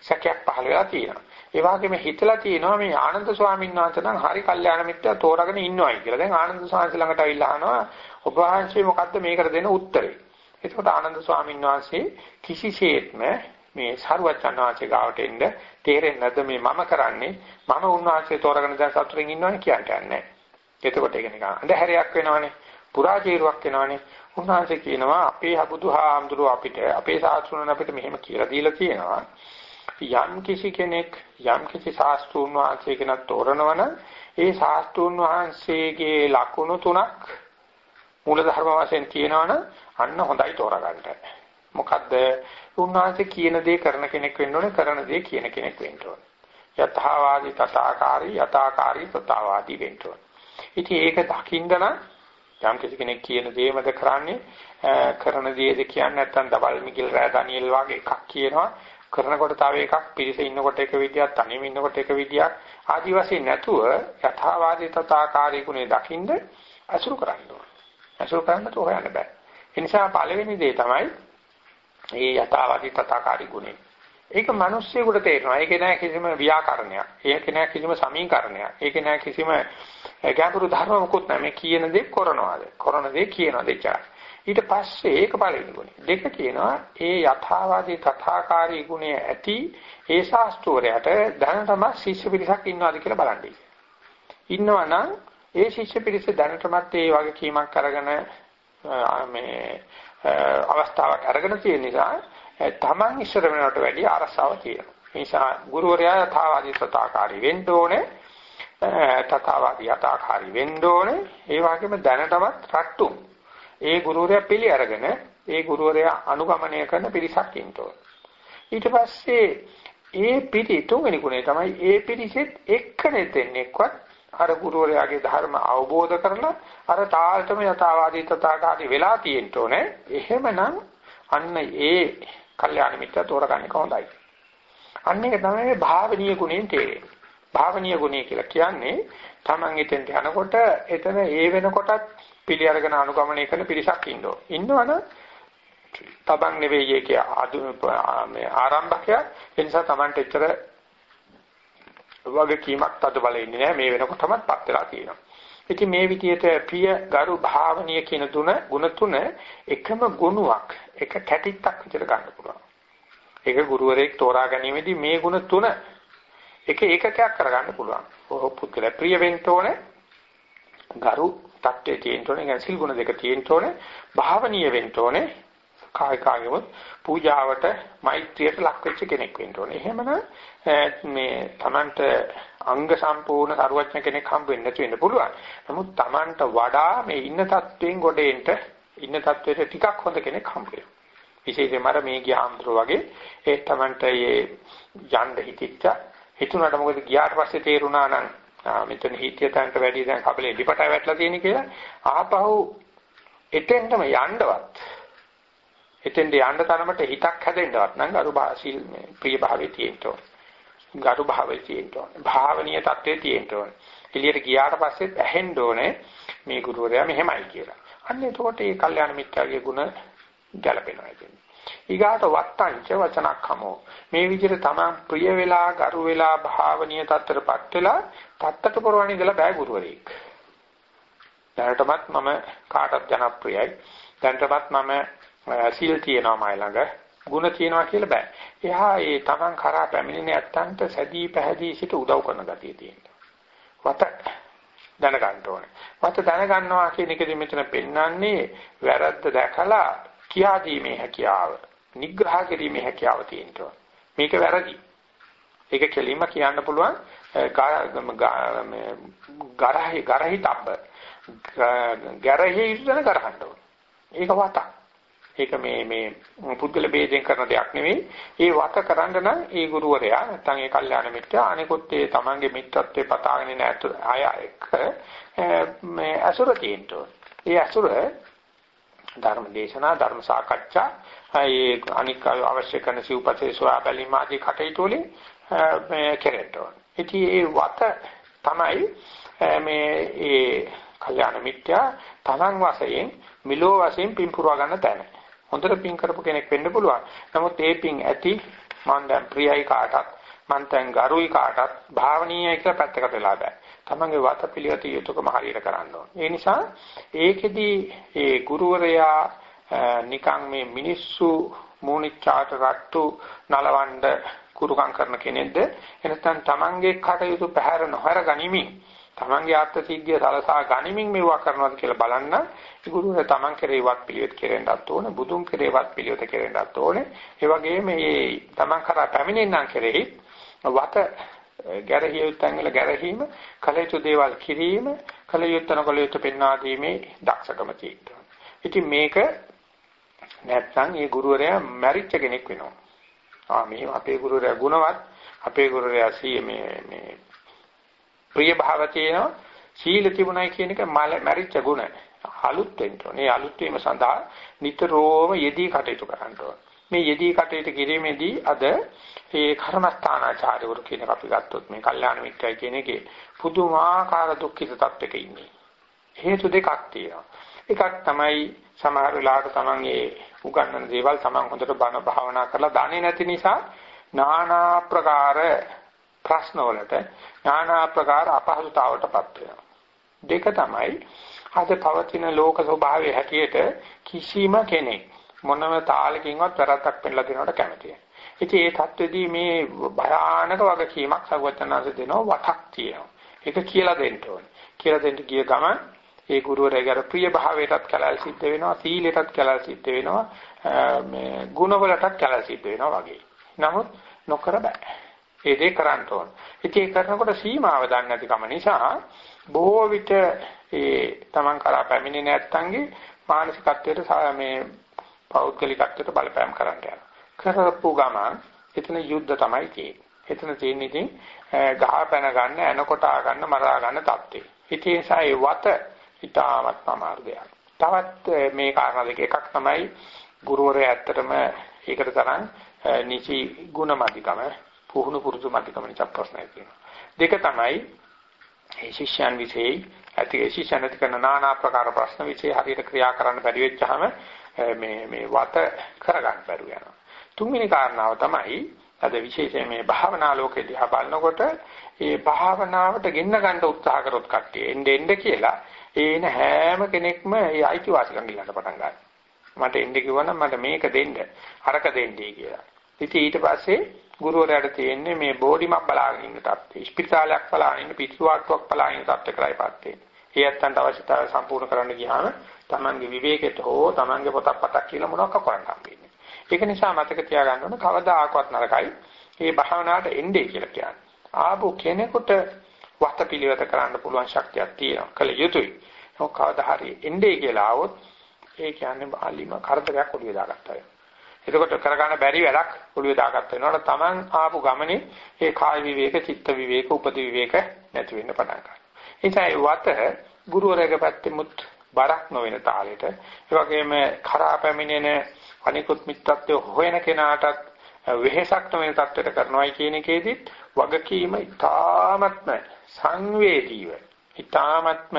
සැකයක් පහළ වෙලා තියෙනවා. ඒ වගේම හිතලා තියෙනවා මේ ආනන්ද ස්වාමීන් වහන්සේ නම් හරි කල්යාණ මිත්‍යා තෝරාගෙන ඉන්නවයි කියලා. දැන් ආනන්ද ස්වාමීන් ළඟට අවිල්ලා අහනවා ඔබ වහන්සේ මොකද්ද මේකට දෙන උත්තරේ? එතකොට ආනන්ද ස්වාමීන් වහන්සේ කිසිසේත්ම මේ සරුවචන් වහන්සේ ගාවට එන්න තේරෙන්නේ නැද්ද මේ මම කරන්නේ මම උන්වහන්සේ තෝරාගෙන දැන් සතුටින් ඉන්නවනේ කියන්නේ නැහැ. එතකොට ඒක නිකන් අඳුරයක් වෙනවනේ. පුරාජීරුවක් වෙනවනේ. උන්වහන්සේ කියනවා අපේ බුදුහාමුදුරුව අපිට අපේ සාස්ත්‍රුණ අපිට මෙහෙම කියලා දීලා තියෙනවා. යම් කිසි කෙනෙක් යම් කිසි සාස්ත්‍රුණ වහන්සේ කෙනෙක් තෝරනවනම් ඒ සාස්ත්‍රුණ වහන්සේගේ ලකුණු තුනක් මූල ධර්ම වශයෙන් තියෙනවනම් අන්න හොඳයි තෝරගන්න. මොකද්ද? උන්වහන්සේ කියන දේ කරන කෙනෙක් වෙන්න ඕනේ කරන දේ කියන කෙනෙක් වෙන්න ඕනේ. යථාවාදී තථාකාරී යථාකාරී තථාවාදී වෙන්න ඕනේ. ඉතින් ඒක දකින්න නම් යම් කෙනෙක් කියන දේමද කරන්නේ කරන දේද කියන්නේ නැත්නම් දවල් මිගිල් රෑ ඩැනියෙල් වගේ එකක් කියනවා කරනකොට තව එකක් පිරිස ඉන්නකොට එක විදියක් තනියම ඉන්නකොට එක විදියක් ආදි වශයෙන් නැතුව යථාවාදී තථාකාරී ගුණේ දකින්ද අසුරු කරන්න ඕන. අසුරු කරන්න තෝ හොයන්න බෑ. ඒ නිසා පළවෙනි දේ තමයි මේ යථාවාදී තථාකාරී ගුණේ. ඒක මිනිස්සුෙකුට තේරෙනවා. ඒක නෑ කිසිම ව්‍යාකරණයක්. ඒක නෑ කිසිම සමීකරණයක්. ඒක නෑ කිසිම ගැඹුරු ධර්ම මොකුත් නැහැ. මේ කියන දේ කරනවාද? කරන දේ කියනවාද එච්චරයි. ඊට පස්සේ ඒක පළවෙනි ගුණය. දෙක කියනවා ඒ යථාවාදී තථාකාරී ගුණය ඇති ඒ ශාස්ත්‍රෝරයට දැනටම ශිෂ්‍ය පිරිසක් ඉන්නවාද කියලා බලන්න. ඉන්නවනම් ඒ ශිෂ්‍ය පිරිස දැනටමත් ඒ වගේ කීමක් අරගෙන මේ අවස්ථාවක් අරගෙන තියෙන නිසා තමන් ඉස්සර වෙනවට වැඩිය අරසාව තියෙනවා. ඒ නිසා ගුරුවරයා යථාවාදී තථාකාරී වෙන්න ඕනේ. තථාවාදී යථාකාරී වෙන්න ඕනේ. ඒ වගේම දැනටමත් රට්ටුම්. ඒ ගුරුවරයා පිළි අරගෙන ඒ ගුරුවරයා අනුගමනය කරන පිරිසක් ඉන්න ඊට පස්සේ ඒ පිටි තුන්වෙනි ගුණය තමයි ඒ පිරිසෙත් එක්කනේ දෙන්නෙක්වත් අර ගුරුවරයාගේ ධර්ම අවබෝධ කරලා අර තාලතම යථාවාදී තථාකාරී වෙලා තියෙන්න ඕනේ. එහෙමනම් අන්න ඒ කල්යාණ මිත්‍ර තෝරගන්න කොහොඳයි. අන්න ඒක තමයි භාවනීය ගුණයෙන් තේරෙන්නේ. භාවනීය ගුණය කියලා කියන්නේ Taman එතෙන්ට යනකොට එතන ඒ වෙනකොටත් පිළි අරගෙන අනුගමනය කරන පිරිසක් ඉන්නවා. ඉන්නවනම් තබන් නෙවෙයි ඒකේ ආදු මේ ආරම්භකයා ඒ නිසා Tamanට එච්චර වගකීමක් තද බල ඉන්නේ නැහැ මේ වෙනකොටමත් පත් වෙලා තියෙනවා. ඉතින් මේ විදිහට ප්‍රිය ගරු භාවනීය කියන තුන ಗುಣ තුන එකම ගුණයක් එක කැටිත්තක් විතර ගන්න පුළුවන්. ඒක ගුරුවරයෙක් තෝරා ගැනීමේදී මේ ಗುಣ තුන එක ඒකකයක් කරගන්න පුළුවන්. ඔහො පුද්ගලයා ප්‍රිය වෙන්න ඕනේ. ගරු තත්ත්වයේ තියෙන්න ඕනේ. ගැසිල් ಗುಣ දෙක තියෙන්න ඕනේ. භාවනීය වෙන්න ඕනේ. කාය කාගෙම පූජාවට මෛත්‍රියට ලක් වෙච්ච කෙනෙක් වෙන්න ඕනේ. එහෙමනම් මේ Tamanට අංග සම්පූර්ණ සරුවඥ කෙනෙක් හම්බ වෙන්න නැති වෙන්න පුළුවන්. නමුත් Tamanට වඩා මේ ඉන්න තත්වයෙන් ගොඩේන්ට ඉන්න තත්වයට ටිකක් හොඳ කෙනෙක් හම්බ වෙනවා. විශේෂයෙන්ම අර මේ ගියාම්තුරු වගේ ඒ Tamanට මේ යන්න හිතිච්ච හිතුණාට මොකද ගියාට පස්සේ තේරුණා නම් මෙතන හිතිය තැනට වැඩි දැන් කබලේ ලිපටයි වැටලා තියෙන කියලා ආපහු එතෙන්ටම යන්නවත් එතෙන්ට යන්න තරමට හිතක් හැදෙන්නවත් නම් ගරු භාෂීල් මේ ප්‍රිය භාවයේ තියෙන්න ඕන. ගරු භාවයේ තියෙන්න ඕන. භාවනීය தත්ත්වයේ තියෙන්න ඕන. එළියට ගියාට පස්සෙත් ඇහෙන්න ඕනේ මේ ගුරුවරයා මෙහෙමයි කියලා. අන්න එතකොට මේ කල්යාණ මිත්‍යාගේ ගුණ ගැලපෙනවා කියන්නේ. ඊගාට වත්තංච වචනක්ඛමෝ මේ විදිහට තමන් ප්‍රිය වෙලා ගරු වෙලා භාවනීය தත්තරපත් වෙලා තත්තට පොරවණ ඉඳලා බෑ ගුරුවරයෙක්. දැනටමත් මම කාටත් ජනප්‍රියයි. දැනටමත් මම සීල් තියෙනවා මයි ළඟ ಗುಣ තියෙනවා කියලා බෑ. එහා ඒ Taman කරා පැමිණෙන නැත්තන්ට සැදී පැහැදී සිට උදව් කරන ගතිය තියෙනවා. වත දැනගන්න ඕනේ. වත දැනගන්නවා කියන එකදී මෙතන පෙන්වන්නේ වැරද්ද දැකලා කියා දීමේ හැකියාව, නිග්‍රහ කිරීමේ හැකියාව තියෙනවා. මේක වැරදි. ඒක කෙලින්ම කියන්න පුළුවන් ගරහි ගරහි තබ්බ. ගරහි ඉස්සන කරහන්න ඕනේ. ඒක වතක්. ඒක මේ මේ පුද්ගල ભેදයෙන් කරන දෙයක් නෙවෙයි. ඒ වත කරන්න නම් ඒ ගුරුවරයා නැත්නම් ඒ කල්යාණ මිත්‍යා අනිකොත් ඒ තමන්ගේ මිත්‍රත්වේ පතාගෙන ඉන අය එක්ක මේ අසුර තියෙනවා. ඒ අසුර ධර්ම දේශනා ධර්ම සාකච්ඡා ඒ අනික් අවශ්‍ය කරන සිව්පතේ සොයා බැලීම ආදී කටයුතු වලින් මේ කෙරෙන්න ඕන. ඉතින් ඒ වත තමයි මේ ඒ කල්යාණ මිත්‍යා තමන් වශයෙන් මිලෝ වශයෙන් පින්පුරවා ගන්න තැන. හොඳට පින් කරපු කෙනෙක් වෙන්න පුළුවන්. නමුත් ඒ පින් ඇති මන් දැන් ප්‍රියයි කාටත් මන් දැන් ගරුයි කාටත් භාවනීයයි කියලා පැත්තකට වෙලා බෑ. තමන්ගේ වත පිළිවෙත යුතුයකම හරියට කරන්න ඕන. ඒ නිසා ඒකෙදි ඒ ගුරුවරයා නිකන් මේ මිනිස්සු මූණිච්චාට රට්ටු නලවඬ කුරුකම් කරන කෙනෙක්ද එනතන් තමන්ගේ කටයුතු පැහැර නොහැර ගනිමින් තමන්ගේ ආත්ම සිද්ධිය සලසා ගනිමින් මේවා කරනවාද කියලා බලන්න. ඒ ගුරුවරයා තමන් කෙරේවත් පිළිවෙත් කෙරෙන්නත් ඕනේ බුදුන් කෙරේවත් පිළිවෙත කෙරෙන්නත් ඕනේ. ඒ වගේම මේ තමන් කරා පැමිණෙන්නන් කෙරෙහි වත ගැරහිය යුත්තන් වල ගැරහීම කලයුතු දේවල් කිරීම කලයුත්තන කලයුතු පෙන්වා දීමේ දක්ෂකම තියෙනවා. ඉතින් මේක නැත්නම් ඒ ගුරුවරයා මැරිච්ච කෙනෙක් වෙනවා. ආ මේ අපේ ගුරුවරයා ගුණවත් අපේ ගුරුවරයා සී මේ මේ ප්‍රිය භාව තියෙනවා සීල තිබුණයි කියන එක මැරිච්ච ගුණ අලුත් වෙන්න ඕනේ. අලුත් වීම සඳහා නිතරම යෙදී කටයුතු කරන්න ඕනේ. මේ යෙදී කටයුතු කිරීමේදී අද මේ කර්මස්ථානාචාර්යවරු කියන අපි ගත්තොත් මේ කල්යාණ මිත්‍රය කියන එකේ පුදුමාකාර දුක්ඛිත තත්වයක ඉන්නේ. හේතු දෙකක් තියෙනවා. එකක් තමයි සමහර වෙලාවට Taman ඒ උගන්වන දේවල් Taman හොඳට බණ භාවනා කරලා දන්නේ නැති නිසා নানা ප්‍රකාර ප්‍රශ්නවලට নানা ආකාර අපහසුතාවටපත් වෙනවා. දෙක තමයි අද පවතින ලෝක ස්වභාවය හැටියට කිසිම කෙනෙක් මොනම තාලකින්වත් වැරද්දක් පෙන්නලා දෙනවට කැමති නැහැ. ඉතින් ඒ தത്വෙදී මේ භයානක වගකීමක් සර්වඥාන්සේ දෙනවා වටක් තියෙනවා. ඒක කියලා දෙන්න ඕනේ. කියලා දෙන්න ගිය ගමන් ඒ ගුරුවරයාගේ ප්‍රිය භාවයටත් කලල් සිද්ධ වෙනවා, සීලයටත් කලල් සිද්ධ වෙනවා, මේ ගුණවලටත් කලල් සිද්ධ වෙනවා වගේ. නමුත් නොකර බෑ. ඒ දේ කරන්න ඕන. ඉතින් ඒ කරනකොට සීමාව දන්නේ නැතිකම නිසා බොහෝ විට ඒ Taman කරා පැමිණෙන්නේ නැත්තන්ගේ මානසිකත්වයට මේ පෞද්ගලිකත්වයට බලපෑම් කරන්න යනවා. කරපු ගමන් එතන යුද්ධ තමයි තියෙන්නේ. එතන තියෙන ඉතින් ගහ පැන ගන්න, එනකොටා ගන්න, මරා ගන්න தත්ත්වේ. ඉතින් ඒ නිසා ඒ වත ඊටාවත් අමාර්ගයක්. තවත් මේ කාරණා දෙක එකක් තමයි ගුරුවරයා ඇත්තටම ඒකට තරම් නිසි ගුණමදිකම පුහුණු පුරුදු මතිකම නිසා ප්‍රශ්නයක් තියෙනවා. දෙක තමයි ඒ ශිෂ්‍යයන් විශේෂයි ඇති ඒ ශිෂ්‍යයන් ඇති කරන নানা ආකාර ප්‍රශ්න විශේෂ හරියට ක්‍රියා කරන්න බැරි වෙච්චාම මේ මේ වත කරගන්න බැරුව යනවා. තුන්වෙනි කාරණාව තමයි අද විශේෂයෙන් මේ භාවනා ලෝකෙ දිහා බලනකොට ඒ භාවනාවට ගෙන්න ගන්න උත්සාහ කරොත් කට්ටිය එන්න එන්න කියලා ඒන හැම කෙනෙක්ම ඒ අයිතිවාසිකම් ගිලන්න පටන් ගන්නවා. මට එන්න කිව්වනම් මට මේක දෙන්න, අරක දෙන්නයි කියලා. ඉතින් ඊට පස්සේ ගුරුවරයාට තියෙන්නේ මේ බෝඩිමක් බලාගෙන ඉන්න තත්ත්වය. ස්පිරිතාලයක් බලාගෙන ඉන්න පිටුවාට්ටුවක් බලාගෙන ඉන්න තත්ත්වයකටයිපත් වෙන්නේ. ඒ ඇත්තන්ට අවශ්‍යතාවය සම්පූර්ණ කරන්න ගියාම Tamange විවේකයට හෝ Tamange පොතක් පතක් කියලා මොනවක් කරන්න හම්බෙන්නේ. ඒක නිසා මතක තියාගන්න ඕන කවදාකවත් නරකයි. මේ භාවනාවට එන්නේ කියලා කියන්නේ. ආපු කෙනෙකුට වතපිලිවෙත කරන්න පුළුවන් ශක්තියක් තියෙනවා. කල යුතුයි. ඒක කවදා හරි එන්නේ කියලා આવොත් ඒ කියන්නේ අලිම කරදරයක් ඔළුවේ දාගත්තා වෙනවා. එතකොට කරගන්න බැරි වැඩක් ඔළුවේ දාගත්ත වෙනකොට Taman ආපු ගමනේ ඒ කාය විවේක, චිත්ත විවේක, උපදි විවේක නැති වෙන්න පටන් ගන්නවා. ඒ නිසා ඒ වත ගුරුවරයාගේ පැත්තෙමුත් බරක් නොවන තාලෙට ඒ වගේම කරා පැමිණෙන අනිකුත් මිත්‍රත්වය හොයන කෙනාටත් වෙහෙසක් නොවන තත්ත්වයට කරනවායි කියන එකේදීත් වගකීම ඉතාමත්ම සංවේදීව ඉතාමත්ම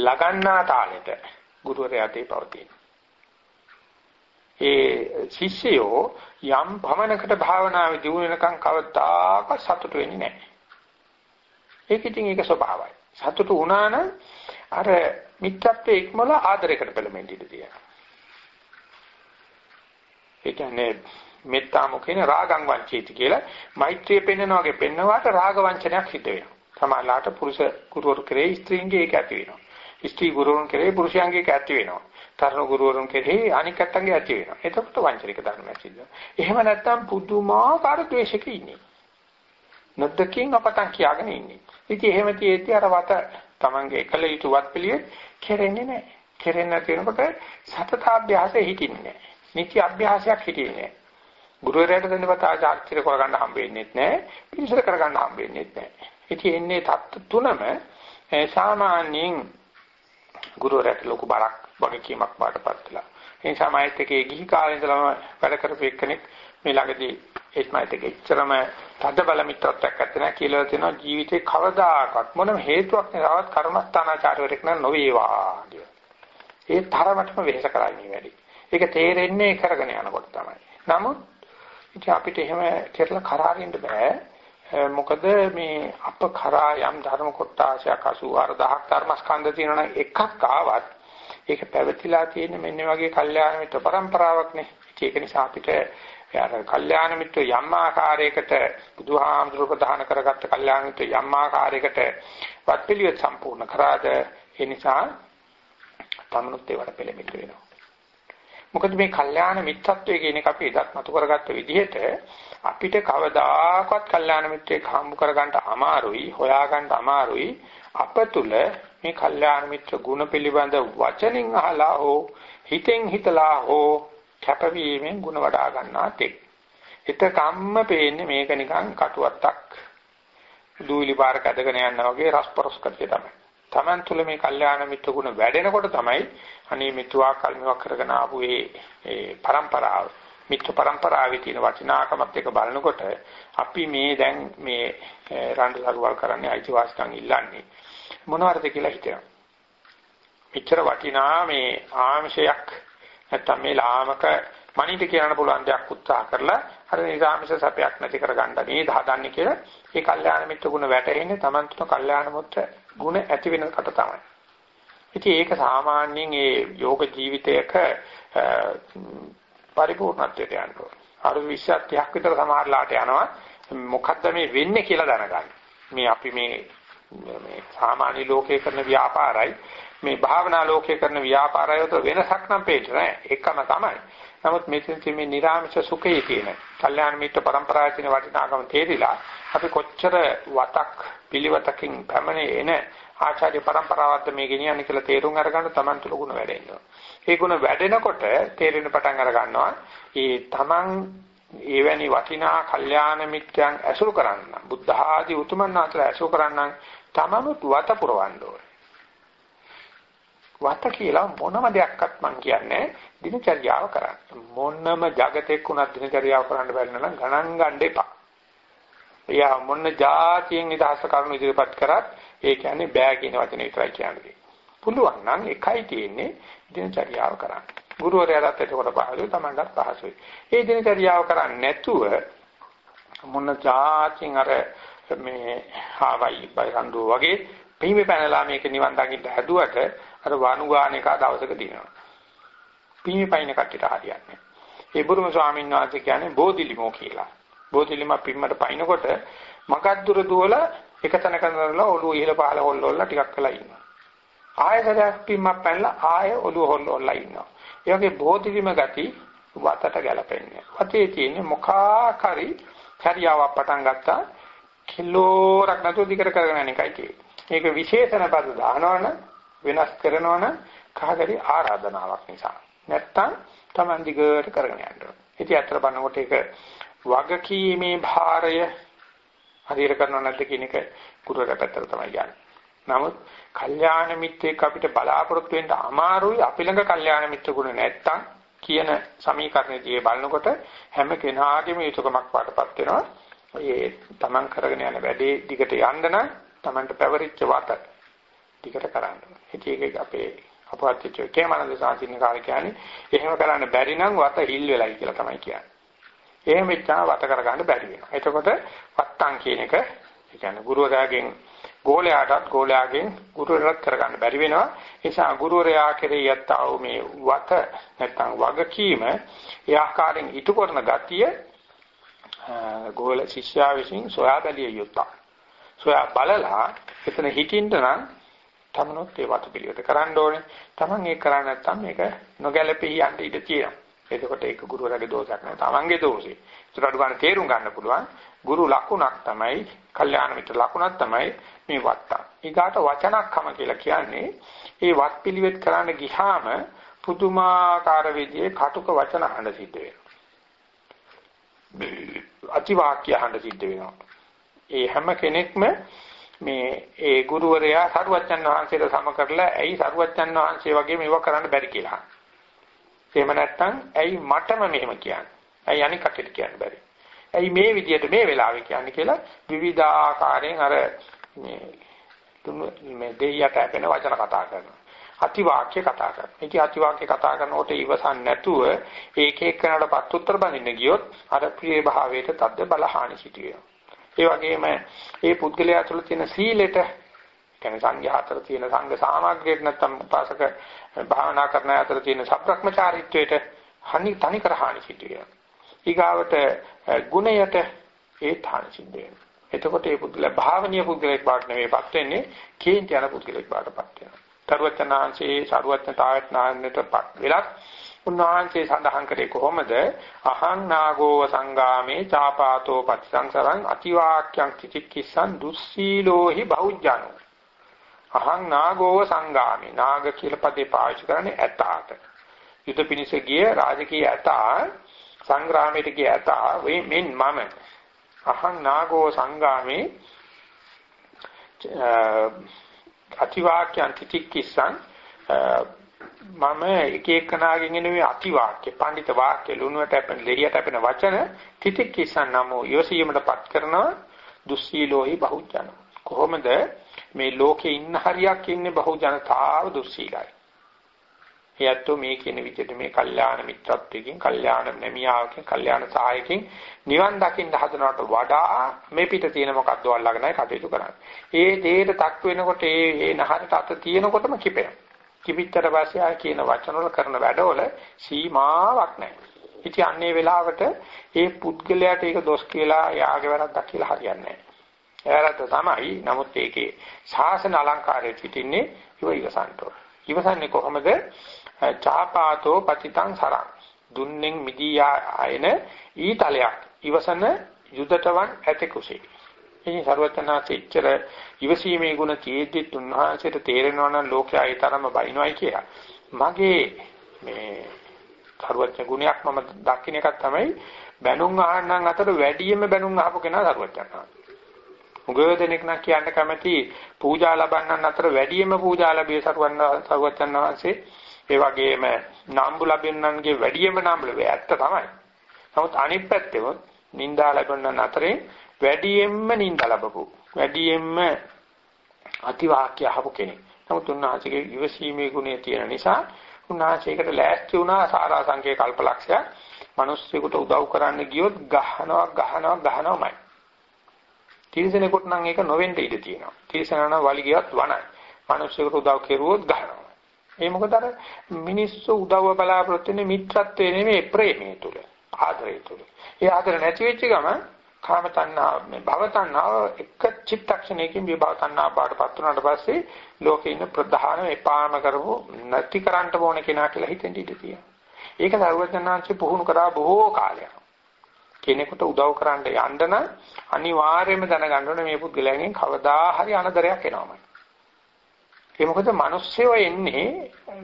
ලගන්නා තාලෙට ගුරුවරයා තේ පවතින. ඒ ශිෂ්‍යයෝ යම් භවනකට භාවනාවේ දිනු වෙනකන් කවදාකවත් සතුටු වෙන්නේ නැහැ. ඒක ඉතින් ඒක ස්වභාවයි. සතුටු වුණා නම් අර මිත්‍යත්වයේ ඉක්මල ආදරයකට පෙළඹෙන්න ඉඩ තියෙනවා. ඒ කියන්නේ මෙත්තා මුඛේන රාගං වංචේති කියලා මෛත්‍රිය පෙන්වන වගේ පෙන්වවාට රාග වංචනයක් සිද්ධ වෙනවා. සමහරලාට පුරුෂ ගුරුවරු කරේ ස්ත්‍රීන්ගේ ඒක ඇති වෙනවා. ස්ත්‍රී ගුරුවරුන් කරේ පුරුෂයන්ගේ ඒක ඇති වෙනවා. තරුණ ගුරුවරුන් කරේ අනික් අත්තන්ගේ ඇති වෙනවා. එතකොට වංචනික ධර්මයක් සිද්ධ වෙනවා. එහෙම නැත්නම් පුදුමාකාර ද්වේෂක ඉන්නේ. නොදකින් අපතන් කියාගෙන ඉන්නේ. ඉතින් එහෙම තියෙද්දි අර වත Tamange එකල යුතු වත් පිළිවෙත් කෙරෙන්නේ නැහැ. කෙරෙන්නේ නැති වෙනකොට සතතාභ්‍යාසෙ හිටින්නේ නැහැ. නිත්‍ය අභ්‍යාසයක් හිටින්නේ නැහැ. ගුරුවරයාට දෙන්න පත ආචාර්ය කරගන්න හම්බ වෙන්නේ නැහැ. පිළිසර කරගන්න හම්බ වෙන්නේ නැහැ. ඉතින් එන්නේ தත්තු තුනම සාමාන්‍යයෙන් ගුරුවරයාට ලොකු බරක් වගකීමක් බාටපත් වෙලා. ඒ නිසා මයිත් එකේ ගිහි කාලේ ඉඳලම වැඩ කරපු එක්කෙනෙක් මේ ළඟදී ඒත් මයිත් එකේ ඉච්චරම තද බල මිත්‍රත්වයක් ඇත්ත නැහැ කියලා තියෙනවා ජීවිතේ කවදාකවත් මොනම හේතුවක් නැතවත් කර්මස්ථානාචාරවරයෙක් නම් නොවේවා කියලා. ඒ තරමටම වෙහෙස කරන්නේ වැඩි. ඒක තේරෙන්නේ කරගෙන යනකොට තමයි. නමුත් ඉතින් අපිට එහෙම කියලා කරාරින්න බෑ. මොකද මේ අප කරා යම් ධර්ම කොටාශයක් 84000ක් ධර්මස්කන්ධ තියෙනවා නම් එකක් ආවත් ඒක පැවතිලා තියෙන මෙන්න වගේ කල්යාණ මිත්‍ර પરම්පරාවක් නේ. ඒක නිසා අපිට අර කල්යාණ මිත්‍ර යම් ආකාරයකට බුදුහාමුදුරුවෝ ප්‍රදාන කරගත්ත කල්යාණ මිත්‍ර යම් ආකාරයකට වත්පිළිවෙත් සම්පූර්ණ කරාද ඒ නිසා තමනුත් ඒවට පෙළඹෙන්න වෙනවා. මොකද මේ කල්යාණ මිත්‍රත්වයේ කියන එක අපි ඉදත් මතු කරගත්ත විදිහට අපිට කවදාකවත් කල්යාණ මිත්‍රයෙක් හම්බ කරගන්න අමාරුයි හොයාගන්න අමාරුයි අප තුල මේ කල්යාණ මිත්‍ර ගුණ පිළිබඳ වචනින් අහලා හෝ හිතෙන් හිතලා හෝ කැපවීමෙන් ගුණ වඩා ගන්නා තෙක්. හිතකම්ම පේන්නේ මේක නිකන් කටුවත්තක්. දූවිලි බාරක ඇදගෙන යනවා වගේ රස්පරස් කරතිය තමයි. Taman තුල මේ කල්යාණ මිත්‍ර ගුණ වැඩෙනකොට තමයි අනේ මිතුවා කල්මවක් කරගෙන ආපු ඒ ඒ પરම්පරාව මිත්‍ර પરම්පරාවේ තියෙන වටිනාකමත් එක බලනකොට අපි මේ දැන් මේ රණ්ඩු සරුවල් කරන්නේ අයිතිවාසිකම් ඉල්ලන්නේ මොනවද කියලා හිතනවා. මෙච්චර වටිනා මේ ආංශයක් නැත්තම් මේ ලාමක මනිට කියන්න පුළුවන් දෙයක් උත්සාහ කරලා අර නිරාමිෂ සැපයක් නැති කරගන්න නේද හදන්නේ කියලා ඒ කල්යාණ මිත්‍ර ගුණ වැටෙන්නේ Taman තුන කල්යාණ මුත්‍ර ගුණ ඇති වෙනකට තමයි. ඉතින් ඒක සාමාන්‍යයෙන් ඒ යෝග ජීවිතයක පරිපූර්ණත්වයට යනවා. අර 20 30ක් විතර සමහරලාට යනවා. මොකද්ද මේ වෙන්නේ කියලා දැනගන්න. මේ අපි මේ මේ සාමාන්‍ය ලෝකේ කරන ව්‍යාපාරයි මේ භාවනා ලෝකේ කරන ව්‍යාපාරය අතර වෙනසක් නම් පිට නෑ එකම තමයි. නමුත් මෙතෙන්දී මේ නිර්ආමිෂ සුඛය කියන කල්යාණ මිත්‍ර પરම්පරාවේ තියෙන වටිනාකම තේරිලා අපි කොච්චර වතක් පිළිවතකින් පැමිණේ එන ආචාර්ය પરම්පරාවත් මේ ගෙනියන්නේ කියලා තේරුම් අරගන්න Taman තුල ගුණ වැඩෙනවා. ඒ ගුණ වැඩෙනකොට තේරෙන පටන් අර ගන්නවා. ඒ Taman එවැනි වටිනා කල්යාණ මිත්‍යයන් ඇසුරු කරන්න බුද්ධ ආදී උතුමන් අතර ඇසුරු කරන්න තමනුත් වත පුරවන්න ඕනේ. වත කියලා මොනම දෙයක්වත් මම කියන්නේ දිනචර්යාව කරන්න. මොනම జగතෙක් උනත් දිනචර්යාව කරන්න බැරි නම් ගණන් ගන්න එපා. එයා මොන જાතියෙන් නිදහස කරනු ඉදිරිපත් කරත් ඒ කියන්නේ බෑ කියන වචනේ විතරයි කියන්නේ. පුළුවන් නම් එකයි තියෙන්නේ දිනචර්යාව කරන්න. ගුරුවරයාට එතකොට පහසුයි තමන්ටත් පහසුයි. ඒ දිනචර්යාව කරන්නේ නැතුව මොන જાතියෙන් අර මේ හාවයි බයිරන්දු වගේ පිහිමි පැනලා මේක නිවන් දකින්න හැදුවට අර වනුගාන එක දවසක දිනනවා. පිහිමි පයින් කට්ටියට හරියන්නේ. ඒ බුදුම ස්වාමීන් වහන්සේ කියන්නේ බෝධිලිමෝ කියලා. බෝධිලිම පිම්මට පයින්නකොට මකද්දුර දුවලා එක තැනක නරලා ඔළුව ඉහළ පහළ හොල්ලොල්ලා ටිකක් වෙලා ඉන්නවා. ආයෙසරයක් පිම්මක් පැනලා ආයෙ ඔළුව හොල්ලොල්ලා ඉන්නවා. ඒ වගේ බෝධිලිම ගති වතට ගැලපෙන්නේ. වතේ තියෙන්නේ මොකාකාරී චර්යාවක් පටන් ගත්තා කිලෝරක් නැතුව දිගට කරගෙන යන එකයි තියෙන්නේ. මේක විශේෂණ පද දානවනම් වෙනස් කරනවනම් කහගරි ආරාධනාවක් නිසා. නැත්තම් Taman දිගට කරගෙන යන්න ඕනේ. ඉතින් අතර බලනකොට ඒක වගකීමේ භාරය හරියට කරනව නැද්ද කියන එක ගුරුවරයා පැත්තට තමයි යන්නේ. නමුත් කල්යාණ මිත්‍රෙක් අපිට බලාපොරොත්තු වෙන්න අමාරුයි අපි ළඟ කල්යාණ මිත්‍ර ගුණ නැත්තම් කියන සමීකරණයේදී බලනකොට හැම කෙනාගේම යුතුයකමක් වඩපත් වෙනවා. ඒ තමන් කරගෙන යන වැඩේ දිගට යන්න නම් තමන්ට පැවරිච්ච වාත දිගට කරන්න. ඒක අපේ අපවත් කේමනන්ද සාසින්න කාලේ කියන්නේ එහෙම කරන්න බැරි නම් වත හිල් වෙලයි කියලා තමයි කියන්නේ. එහෙම වෙච්චා වත කරගන්න බැරි වෙනවා. එතකොට වත්තං කියන එක ඒ කියන්නේ ගුරුවරයාගෙන් ගෝලයාටත් ගෝලයාගෙන් ගුරුවරයාට කරගන්න බැරි වෙනවා. ඒ නිසා ගුරුවරයා කෙරෙහි යත්තා වූ මේ වත නැත්තම් වගකීම ඒ ආකාරයෙන් ඉටු කරන ගතිය ගෝල ශිෂ්‍යයා විසින් සොයා බැලිය යුතුය. සොයා බලලා එතන හිටින්න නම් තමනොත් ඒ වතු පිළිවෙත කරන්න ඕනේ. Taman ඒක කරන්නේ නැත්නම් මේක නොගැලපෙයි යන්න ඉඩ තියෙනවා. එතකොට ඒක ගුරුවරයාගේ දෝෂයක් නෙවෙයි තමන්ගේ දෝෂේ. ඒකට අඩු ගන්න තේරුම් ගන්න පුළුවන්. ගුරු ලකුණක් තමයි, කල්යාණ මිත්‍ර ලකුණක් තමයි මේ වත්තා. ඊගාට වචනක්කම කියලා කියන්නේ ඒ වත් පිළිවෙත් කරන්න ගියාම පුදුමාකාර විදිහේ කටුක වචන අහන්න සිද්ධ වෙනවා. අතිවාක්‍ය අහන්න සිද්ධ වෙනවා. ඒ හැම කෙනෙක්ම මේ ඒ ගුරුවරයා සරුවච්චන් වහන්සේට සම කරලා ඇයි සරුවච්චන් වහන්සේ වගේ මේව කරන්න බැරි කියලා. එහෙම නැත්නම් ඇයි මටම මෙහෙම කියන්නේ? ඇයි අනික් කටට කියන්න බැරි? ඇයි මේ විදියට මේ වෙලාවේ කියන්නේ කියලා විවිධාකාරයෙන් අර මේ මේ දෙයියට අපෙන වචන කතා කරනවා. අතිවාක්‍ය කතා කරනවා. ඉතින් අතිවාක්‍ය කතා කරනකොට ඉවසන් නැතුව ඒක එක්කනටපත් උත්තර බඳින්න ගියොත් අර ප්‍රිය භාවයට තද්ද බලහානි සිටි වෙනවා. ඒ වගේම ඒ පුද්ගලයා තුළ තියෙන සීලෙට කියන්නේ සංඝයා අතර තියෙන සංඝ සාමග්‍රියට නැත්තම් උපාසක භාවනා කරන අතර තියෙන සබ්‍රක්‍මචාරීත්වයට හනි තනි කර හානි සිද්ධ වෙනවා. ඊගාවට ගුණයට ඒ තාන සිද්ධ වෙනවා. එතකොට මේ පුද්ගලයා භාවනීය පුද්ගලෙක් වාට නෙවෙයිපත් වෙන්නේ කේන්ති යන පුද්ගලෙක් වාටපත් වෙනවා. තරුවචනාංශේ සරුවචනතාවට නාන්නටපත් වෙලත් උන්වහන්සේ සඳහන් කරේ කොහොමද? අහං නාගෝව සංගාමේ චාපාතෝ පටිසංසරං අතිවාක්‍යං කිචික්කිසං දුස්සීලෝහි බහුජනෝ අහං නාගෝව සංගාමේ නාග කියලා පදේ පාවිච්චි කරන්නේ ඇතාට. යුද පිනිස ගිය රාජකීය ඇතා සංග්‍රාමයට ගිය ඇතා වෙ මෙන් මම. අහං නාගෝව සංගාමේ අතිවාක්‍යං කිචික්කිසං මම එක එකනාගෙන් එන මේ අති වාක්‍ය, පඬිත වාක්‍ය, ලුණුවට අපෙන ලෙහියට අපෙන වචන තිතික් කිසන් නමෝ යොසීමටපත් කරනවා දුස්සීලෝහි බහුජන. කොහොමද මේ ලෝකේ ඉන්න හරියක් ඉන්නේ බහුජනතාව දුස්සීලයි. එයත්තු මේ කියන විදිහට මේ කල්යාණ මිත්‍රත්වයෙන්, කල්යාණ නැමියාවකින්, කල්යාණ සහායකින් නිවන් දකින්න හදනවට වඩා මේ පිට තියෙන මොකද්ද වල්ලාගෙනයි කටයුතු කරන්නේ. ඒ දෙයට තක් වෙනකොට ඒ ඒ නහරට අත තියෙනකොටම කිපෙනවා. කිවිත්තර පස්සේ ආ කියන වචන වල කරන වැඩවල සීමාවක් නැහැ. ඉතින් අන්නේ වෙලාවට ඒ පුද්ගලයාට ඒක දොස් කියලා යාගේ වැරද්දක් කියලා හරියන්නේ නැහැ. වැරද්ද තමයි. නමුත් ඒකේ ශාසන අලංකාරයේ පිටින්නේ ඉව ඉවසන්තෝ. ඉවසන්නේ කොහොමද? චාපාතෝ පතිතං සරං දුන්නෙන් මිදී ආයන ඊතලයක් ඉවසන යුදටවන් ඇති කුසී. ඉතින් ਸਰවචනාසේ ඉච්චර ඉවසීමේ ගුණ තියෙද්දි උන්වහන්සේට තේරෙනවා නම් ලෝකයා ඒ තරම බයිනොයි කියලා. මගේ මේ ਸਰවචන ගුණයක් මම දකින්න එකක් තමයි බැනුම් අහන්නන් අතර වැඩියෙන්ම බැනුම් අහපු කෙනා ਸਰවචනා. මුගව දෙනෙක් නම් කියන්න කැමති පූජා ලබන්නන් අතර වැඩියෙන්ම පූජා ලැබිය සරුවචන් වහන්සේ ඒ වගේම නාම්බු ලැබෙන්නන්ගේ වැඩියම නාම්බු වේ ඇත්ත තමයි. නමුත් අනිත් පැත්තෙම නිന്ദා ලැබෙන්නන් අතරේ වැඩියෙන්ම නිന്ദා ලැබපු වැඩියෙන්ම අතිවාක්‍ය අහපු කෙනෙක්. නමුත් උන්වහන්සේගේ ඉවසීමේ ගුණය තියෙන නිසා උන්වහන්සේකට ලෑස්ති වුණා සාරා සංකේ කල්පලක්ෂය මිනිස්සුෙකුට උදව් කරන්න ගියොත් ගහනවා ගහනවා ගහනවාමයි. තිරිසනෙකුට නම් ඒක නොවෙන්න ඉඩ තියෙනවා. තිරිසනන වලිගියත් වනයි. මිනිස්සුෙකුට උදව් කෙරුවොත් ගහනවා. ඒ මොකද අර මිනිස්සු උදව්ව බලාපොරොත්තු වෙන්නේ මිත්‍රත්වයේ නෙමෙයි ප්‍රේමයේ තුල. ආදරය තුල. ඒ ආදර නැති වෙච්ච ගමන් කාම තණ්හාව මේ භව තණ්හාව එක චිත්තක්ෂණයකින් විභව තණ්හාව බාටපත් වුණාට පස්සේ ලෝකේ ඉන්න ප්‍රධාන එපාම කරපො නැති කරන්න ඕන කෙනා කියලා හිතෙන් ඉඳී තියෙනවා. ඒක සර්වඥාන්සේ පුහුණු කරා බොහෝ කාලයක්. කෙනෙකුට උදව් කරන්න යන්න නම් අනිවාර්යයෙන්ම දැනගන්න ඕනේ මේ පුද්ගලයන්ගෙන් කවදා හරි අනදරයක් එනවාමයි. ඒ මොකද මිනිස්සුયો එන්නේ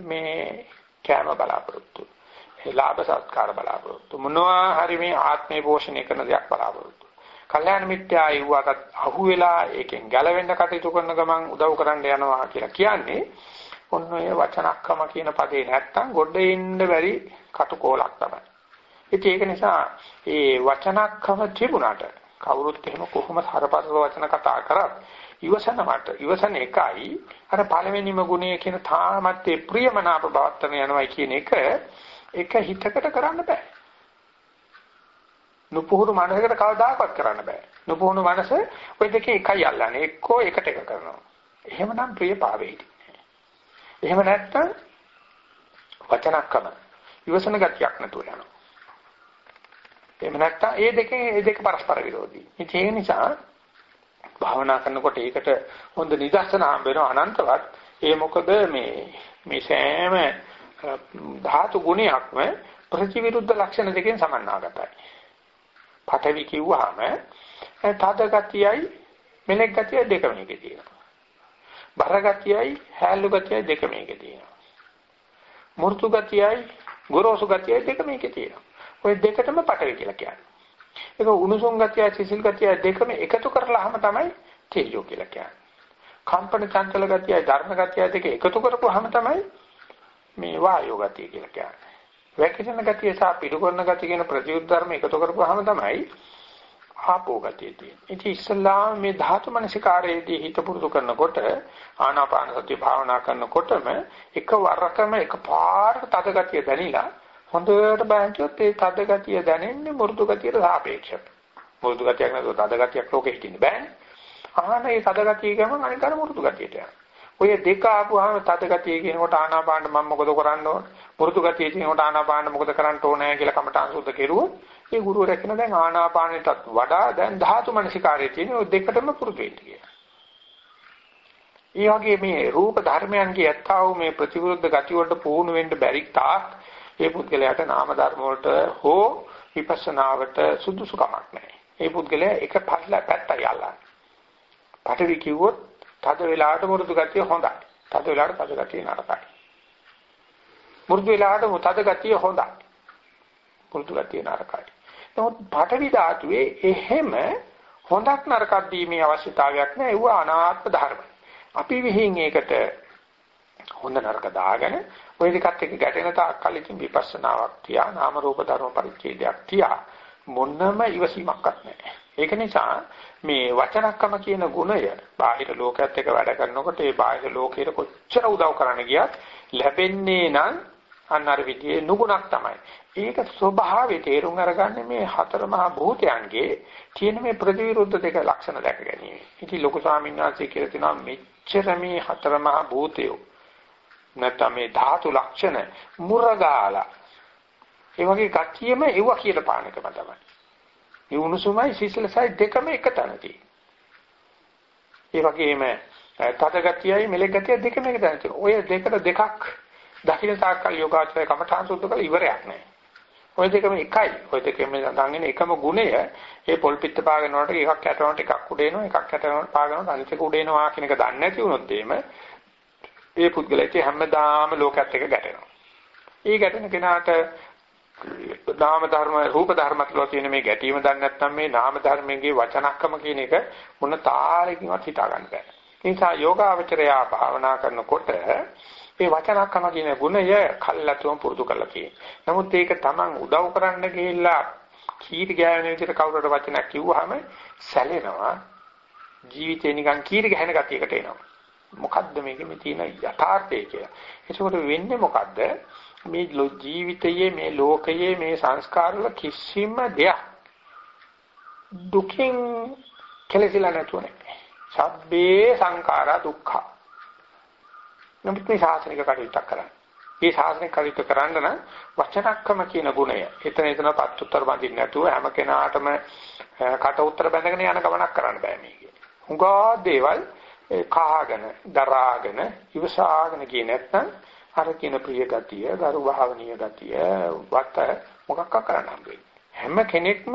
මේ කෑම බලාපොරොත්තු. ලාභ සත්කාර බලාපොරොත්තු. මොනවා හරි මේ ආත්මේ පෝෂණය කරන දෙයක් බලාපොරොත්තු. කල්යාණ මිත්‍යා යුවාට අහු වෙලා ඒකෙන් ගැලවෙන්න කටයුතු කරන ගමන් උදව් කරන්න යනවා කියලා කියන්නේ ඔන්න ඔය වචනක්කම කියන පදේ නැත්තම් ගොඩේ ඉන්න බැරි කටුකෝලක් තමයි. ඉතින් ඒක නිසා ඒ වචනක්කම තිබුණාට කවුරුත් එහෙම කොහොම හරපතල වචන කතා කරත් ඉවසනවට ඉවසන එකයි අර පළවෙනිම ගුණය කියන තාමත් ඒ ප්‍රියමනාප බවත්තන යනවා කියන එක එක හිතකට කරන්න බෑ. නුපුහුණු මනසකට කවදාකවත් කරන්න බෑ. නුපුහුණු මනස ওই දෙකේ එකයි අල්ලන්නේ. එක්කෝ එකට එක කරනවා. එහෙමනම් ප්‍රිය පාවෙයි. එහෙම නැත්නම් වචනක්කම ඉවසන ගතියක් නැතුව යනවා. එහෙම නැත්නම් ඒ දෙකේ ඒ දෙක පරස්පර විරෝධී. ඉතින් ඒ නිසා භාවනා කරනකොට ඒකට හොඳ නිදර්ශන හම්බ වෙනවා අනන්තවත්. ඒ මොකද මේ මේ සෑම ධාතු ගුණයක්ම ප්‍රතිවිරුද්ධ ලක්ෂණ දෙකෙන් සමන්නාගතයි. පඨවි කිව්වහම තද ගතියයි මෙලෙක් ගතිය දෙකම එකේ තියෙනවා. බර ගතියයි හැලු ගතියයි දෙක මේකේ තියෙනවා. මෘතු ගතියයි ගොරෝසු ගතියයි දෙක මේකේ තියෙනවා. ওই දෙකටම පටවි කියලා කියන්නේ. ඒක උණුසුම් ගතිය සිසිල් ගතිය දෙකම එකතු කරලාම තමයි තේජෝ කියලා කියන්නේ. කම්පන චංචල ගතිය ධර්ම ගතිය දෙක එකතු කරපුවාම තමයි මේ වායෝ ගතිය කියලා කියන්නේ. වැකිසෙන ගතිය සහ පිටු කරන ගතිය කියන ප්‍රතිඋත් ධර්ම එකතු කරපුවාම තමයි ආපෝ ගතිය තියෙන්නේ. ඉතින් ඉස්සල්ලා මේ ධාතු මනසිකාරයේදී හිත පුරුදු කරනකොට ආනාපාන සතිය භාවනා කරනකොටම එක වරකම එක පාරට තද ගතිය දැනිලා හොඳට බලනකොට ඒ තද ගතිය දැනෙන්නේ මෘදු ගතියට සාපේක්ෂව. මෘදු ගතියක් නැතුව තද ගතියක් ලෝකෙ හිටින්න බෑනේ. ආන මේ තද ගතිය ගමන් අනිත් අර මෘදු ගතියට යනවා. ඔය දෙක ආපුවාම තද ගතිය කියනකොට ආනාපාන මම මොකද කරන්න ඕන? මෘදු ගතිය කියනකොට ආනාපාන මොකද කරන්න ඕනේ කියලා කමටහන් සුද්ධ කෙරුවොත් ඒ ගුරුවරයා කියන දැන් ආනාපානයටත් වඩා දැන් ධාතු මනසිකාරයේ තියෙන ඔය දෙකටම පුරුදු වෙන්න කියලා. ඒ වගේ මේ රූප ධර්මයන්ගේ යත්තාව මේ ප්‍රතිවිරුද්ධ ගති වලට පුහුණු වෙන්න බැරි තාක් ඒ පුද්ගලයාට නාම ධර්ම වලට හෝ විපස්සනාවට සුදුසුකමක් නැහැ. ඒ පුද්ගලයා එක පස්ලා පැත්තයි යල්ලන්නේ. පටවි කිව්වොත් තද වෙලාවට මෘදු ගතිය හොඳයි. තද වෙලාවට තද ගතිය නරකයි. මෘදු වෙලාවට තද ගතිය හොඳයි. මෘදු ගතිය නරකයි. නමුත් පඨවි ධාතුවේ එහෙම හොඳක් නරකක් දීමේ අවශ්‍යතාවයක් නැහැ. ඒව අනාත්ම ධර්ම. අපි විහිං ඒකට හොඳ නරක දාගෙන ওই දෙකත් එක්ක ගැටෙන තාක්කල් ඉතින් විපස්සනාවක් තියා නාම රූප ධර්ම පරිච්ඡේදයක් තියා මොනම ඉවසීමක්වත් නැහැ. ඒක නිසා මේ වචනක්කම කියන ගුණය බාහිර ලෝකයක් එක්ක වැඩ කරනකොට ඒ බාහිර ලෝකයට කොච්චර උදව් කරන්න ගියත් ලැබෙන්නේ නම් අන්න අර විදිහේ නුගුණක් තමයි. ඒක ස්වභාවයේ තේරුම් අරගන්නේ මේ හතර මහා භූතයන්ගේ තියෙන මේ ප්‍රතිවිරුද්ධ දෙක ලක්ෂණ දැක ගැනීම. ඉතින් ලොකු ස්වාමීන් වහන්සේ කියලා තිනවා මෙච්චර මේ හතර මහා භූතයෝ නැත්නම් මේ ධාතු ලක්ෂණ මුරගාලා ඒ වගේ ගතියෙම එවුවා කියලා පාන එකම තමයි. මේ උණුසුමයි සීසලසයි දෙකම එක තැන තියෙන්නේ. ඒ වගේම තද ගතියයි මෙලෙ ගතිය දෙකම එක තැන තියෙනවා. ඔය දෙකට දෙකක් දකින්න සාකල් යෝගාචරය කමඨාන් සුද්ධ කළ ඉවරයක් නැහැ. ඔය දෙකම එකයි. ඔය දෙකම සඳහන් එකම ගුණය. ඒ පොල් පිට පාගෙන යනකොට එකක් ඇටවනට එකක් උඩ එනවා, එකක් ඇටවනට පාගෙනකොට අනිත් එක උඩ එනවා කියන එක දන්නේ නැති වුණොත් එහෙම ඒ පුද්ගලයාට හැමදාම ලෝකයක් එක ගැටෙනවා. ඒ ගැටෙන කෙනාට නාම ධර්ම රූප ධර්මත්වල තියෙන මේ ගැටීම දන්නේ නැත්නම් මේ නාම ධර්මයේ වචනක්කම කියන එක මොන තාලෙකින්වත් හිතා ගන්න බෑ. ඒ නිසා යෝගාවචරයා භාවනා කරනකොට මේ වචනක්කම කියන ගුණය කල්ලාතුම පුරුදු කරලා තියෙනවා. නමුත් ඒක Taman උදව් කරන්න ගිහිල්ලා කීරි ගෑවෙන විදිහට කවුරුහට වචනයක් කිව්වහම සැලෙනවා. ජීවිතේ නිකන් කීරි ගහන ගතියකට එනවා. මොකද්ද මේකේ මේ තියෙන යථාර්ථය කියලා. ඒකෝට වෙන්නේ මොකද්ද? මේ ජීවිතයේ මේ ලෝකයේ මේ සංස්කාරවල කිසිම දෙයක් දුකින් කෙලෙසිලා නැතුව නෑ. සබ්බේ සංඛාරා දුක්ඛ. නමුත් මේ ශාසනික කටයුත්තක් කරන්නේ. මේ ශාසනික කටයුත්ත කරන්න නම් වචනක්කම කියන ගුණය. එතන එතන පත්තුත්තර බඳින්න නැතුව හැම කෙනාටම කට උත්තර බැඳගෙන යන ගමනක් කරන්න බෑ මේකේ. හුඟා දේවල් කහාගෙන, දරාගෙන, ඉවසාගෙන ගියේ නැත්නම් අර කියන ප්‍රිය ගතිය, ගරු භාවනීය ගතිය, වත් මොකක්ක කරන්න හම්බෙන්නේ. හැම කෙනෙක්ම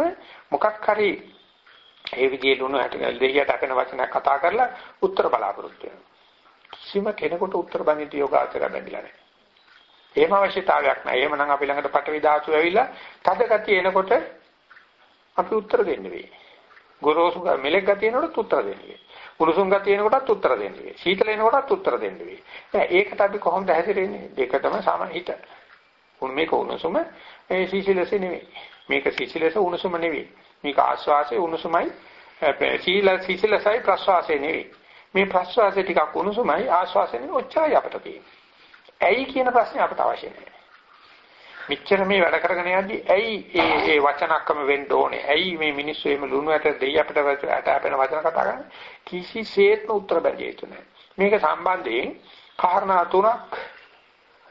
මොකක් හරි ඒ විදිහේ ලුණු හැට දෙයියට අපෙන වචන කතා කරලා උත්තර බලාපොරොත්තු වෙනවා. කිසිම කෙනෙකුට උත්තර බඳින්න යෝගාචර බැඳිලා නැහැ. එහෙම අවශ්‍යතාවයක් නැහැ. එහෙමනම් අපි ළඟට පටවි ධාතු ඇවිල්ලා තද ගතිය එනකොට අපි උත්තර දෙන්න වෙයි. ගොරෝසු මෙලෙක් ගතිය එනකොට උත්තර දෙන්න වෙයි. උණුසුම් ගතිය එනකොටත් උත්තර දෙන්න වෙයි. සීතල එනකොටත් උත්තර දෙන්න වෙයි. දැන් ඒකට අපි කොහොමද හැසිරෙන්නේ? දෙකටම සමහිත. උන් මේක උණුසුම ඒ සීසලස නෙවෙයි. මේක සීසලස උණුසුම නෙවෙයි. මේක ආශ්වාසයේ උණුසුමයි සීල සීසලසයි ප්‍රශ්වාසයේ නෙවෙයි. මේ ප්‍රශ්වාසය ටිකක් උණුසුමයි ආශ්වාසය නෙවෙයි ඔච්චරයි අපිට තියෙන්නේ. ඇයි කියන ප්‍රශ්නේ අපට අවශ්‍ය නැහැ. මෙච්චර මේ වැඩ කරගෙන යද්දි ඇයි ඒ ඒ වචනක්කම වෙන්න ඕනේ? ඇයි මේ මිනිස්සු එහෙම ලුණු ඇට දෙයි අපිට ඇට අපෙන වචන කතා කරන්නේ? කිසිසේත්ම උත්තර බැලිය යුතු නැහැ. මේක සම්බන්ධයෙන් කාරණා තුනක්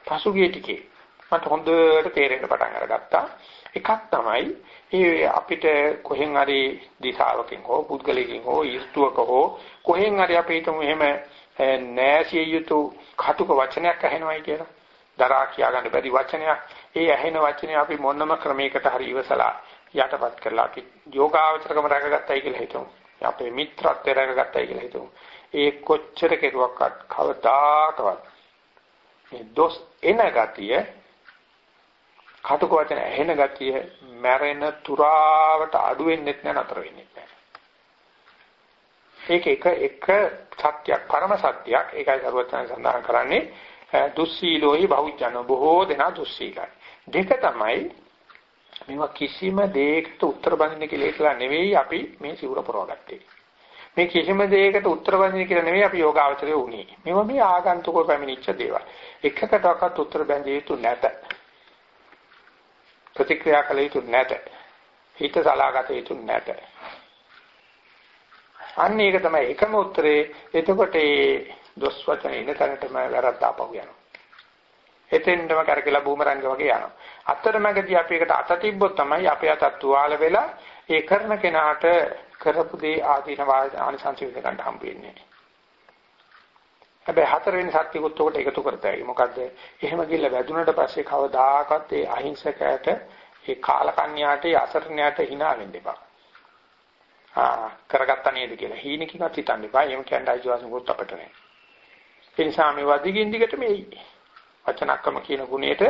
පසුගිය ටිකේ මට හොඳට තේරෙන්න පටන් අරගත්තා. එකක් තමයි ඒ අපිට කොහෙන් හරි දිශාවකින් හෝ පුද්ගලයෙකින් හෝ ඊස්තුවක හෝ කොහෙන් හරි අපි හිතමු එහෙම නෑසිය යුතු කටුක වචනයක් ඇහෙනවයි කියලා. දරා කියා ගන්න බැරි වචනයක්. ඒ ඇහෙන වචනේ අපි මොනම ක්‍රමයකට හරි ඉවසලා යටපත් කරලා අපි යෝගාවචරකම රැකගත්තයි කියලා හිතමු. අපේ මිත්‍රත්වය රැකගත්තයි කියලා හිතමු. ඒ කොච්චර කෙරුවක්වත් කවදාකවත් මේ දොස් එන ගතිය කටුක වචන ඇහෙන ගතිය මැරෙන තුරාවට අඩු වෙන්නෙත් නෑ නතර වෙන්නෙත් නෑ. ඒක එක එක සත්‍යයක් පරම සත්‍යයක් ඒකයි සරුවචන සඳහන් කරන්නේ දුස්සීලෝහි බහුජන බොහෝ දෙනා දුස්සීලයි. දෙක තමයි මේවා කිසිම දෙයකට උත්තර බඳින්න කියලා ඉතලා නෙවෙයි අපි මේ සිවුර පරවගත්තේ. මේ කිසිම දෙයකට උත්තර බඳින්න කියලා නෙවෙයි අපි යෝගාවචරය වුණේ. මේවා මේ ආගන්තුකව පැමිණිච්ච දේවල්. එකකටවත් උත්තර බඳිය යුතු නැත. ප්‍රතික්‍රියා කළ යුතු නැත. හිත සලාගත යුතු නැත. අන්න ඒක තමයි එකම උත්තරේ. එතකොට ඒ දොස් වචන ඉන තැනටම වැරද්ද ආපහු යනවා. එතෙන්ටම කරකලා බූමරංග වගේ යනවා. අතරමැදදී අපි එකට අත තිබ්බොත් තමයි අපේ අතත් තුවාල වෙලා ඒ කරන කෙනාට කරපු දේ ආදීන ආනිසංස විඳ ගන්න හම්බ වෙන්නේ. හැබැයි හතරවෙනි සත්‍යකුත් උකට එකතු කරතයි. මොකද එහෙම ගිල්ල වැදුනට පස්සේ කවදාකවත් ඒ අහිංසකයට ඒ කාලකන්‍යාට ඒ අසරණයට hina වෙන්න එපා. ආ කරගත්තා නේද කියලා හීනකින්වත් හිතන්න එපා. එහෙම කියන්න අයිතිවාසිකමක් අපිට නැහැ. ඒ නිසා මේ වදිගින් දිගට මේ වචනක්කම කියන ගුණයට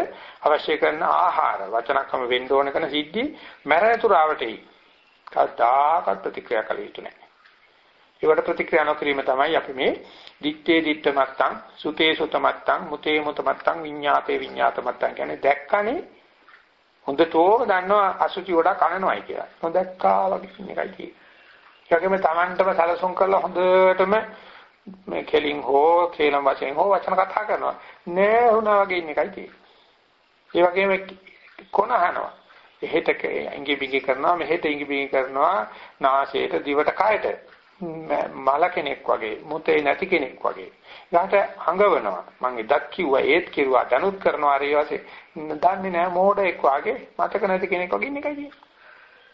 අවශ්‍ය කරන ආහාර වචනක්කම වෙන්න ඕන කරන සිද්ධි මරණතුරාවට එයි. කවදාකවත් ප්‍රතික්‍රියා කළ යුතු නැහැ. ඒවට ප්‍රතික්‍රියා නොකිරීම තමයි අපි මේ දිත්තේ දිත්ත මත්තං සුතේ සුත මත්තං මුතේ මුත මත්තං විඤ්ඤාතේ විඤ්ඤාත මත්තං කියන්නේ දැක්කනේ හොඳටම දන්නවා අසුචි වඩා කනනවායි කියලා. නොදැක්කා වගේ එකයි තියෙන්නේ. ඒ වගේම Tamanටම සැලසුම් කරලා හොඳටම මේ කෙලින් හෝ කේලම් වශයෙන් හෝ වචන කතා කරනවා. නෑ වුණා වගේ ඉන්න එකයි තියෙන්නේ. ඒ වගේම කොනහනවා. එහෙට ඉඟි බිඟි කරනවා මෙහෙට ඉඟි බිඟි කරනවා නාසයට දිවට කයට. මල කෙනෙක් වගේ මුතේ නැති කෙනෙක් වගේ. යාට අඟවනවා. මම එදත් කිව්වා ඒත් කිව්වා දනුත් කරනවා අර ඊවසේ දන්නේ නැහැ මෝඩෙක් වගේ මතක නැති කෙනෙක් වගේ ඉන්න එකයි තියෙන්නේ.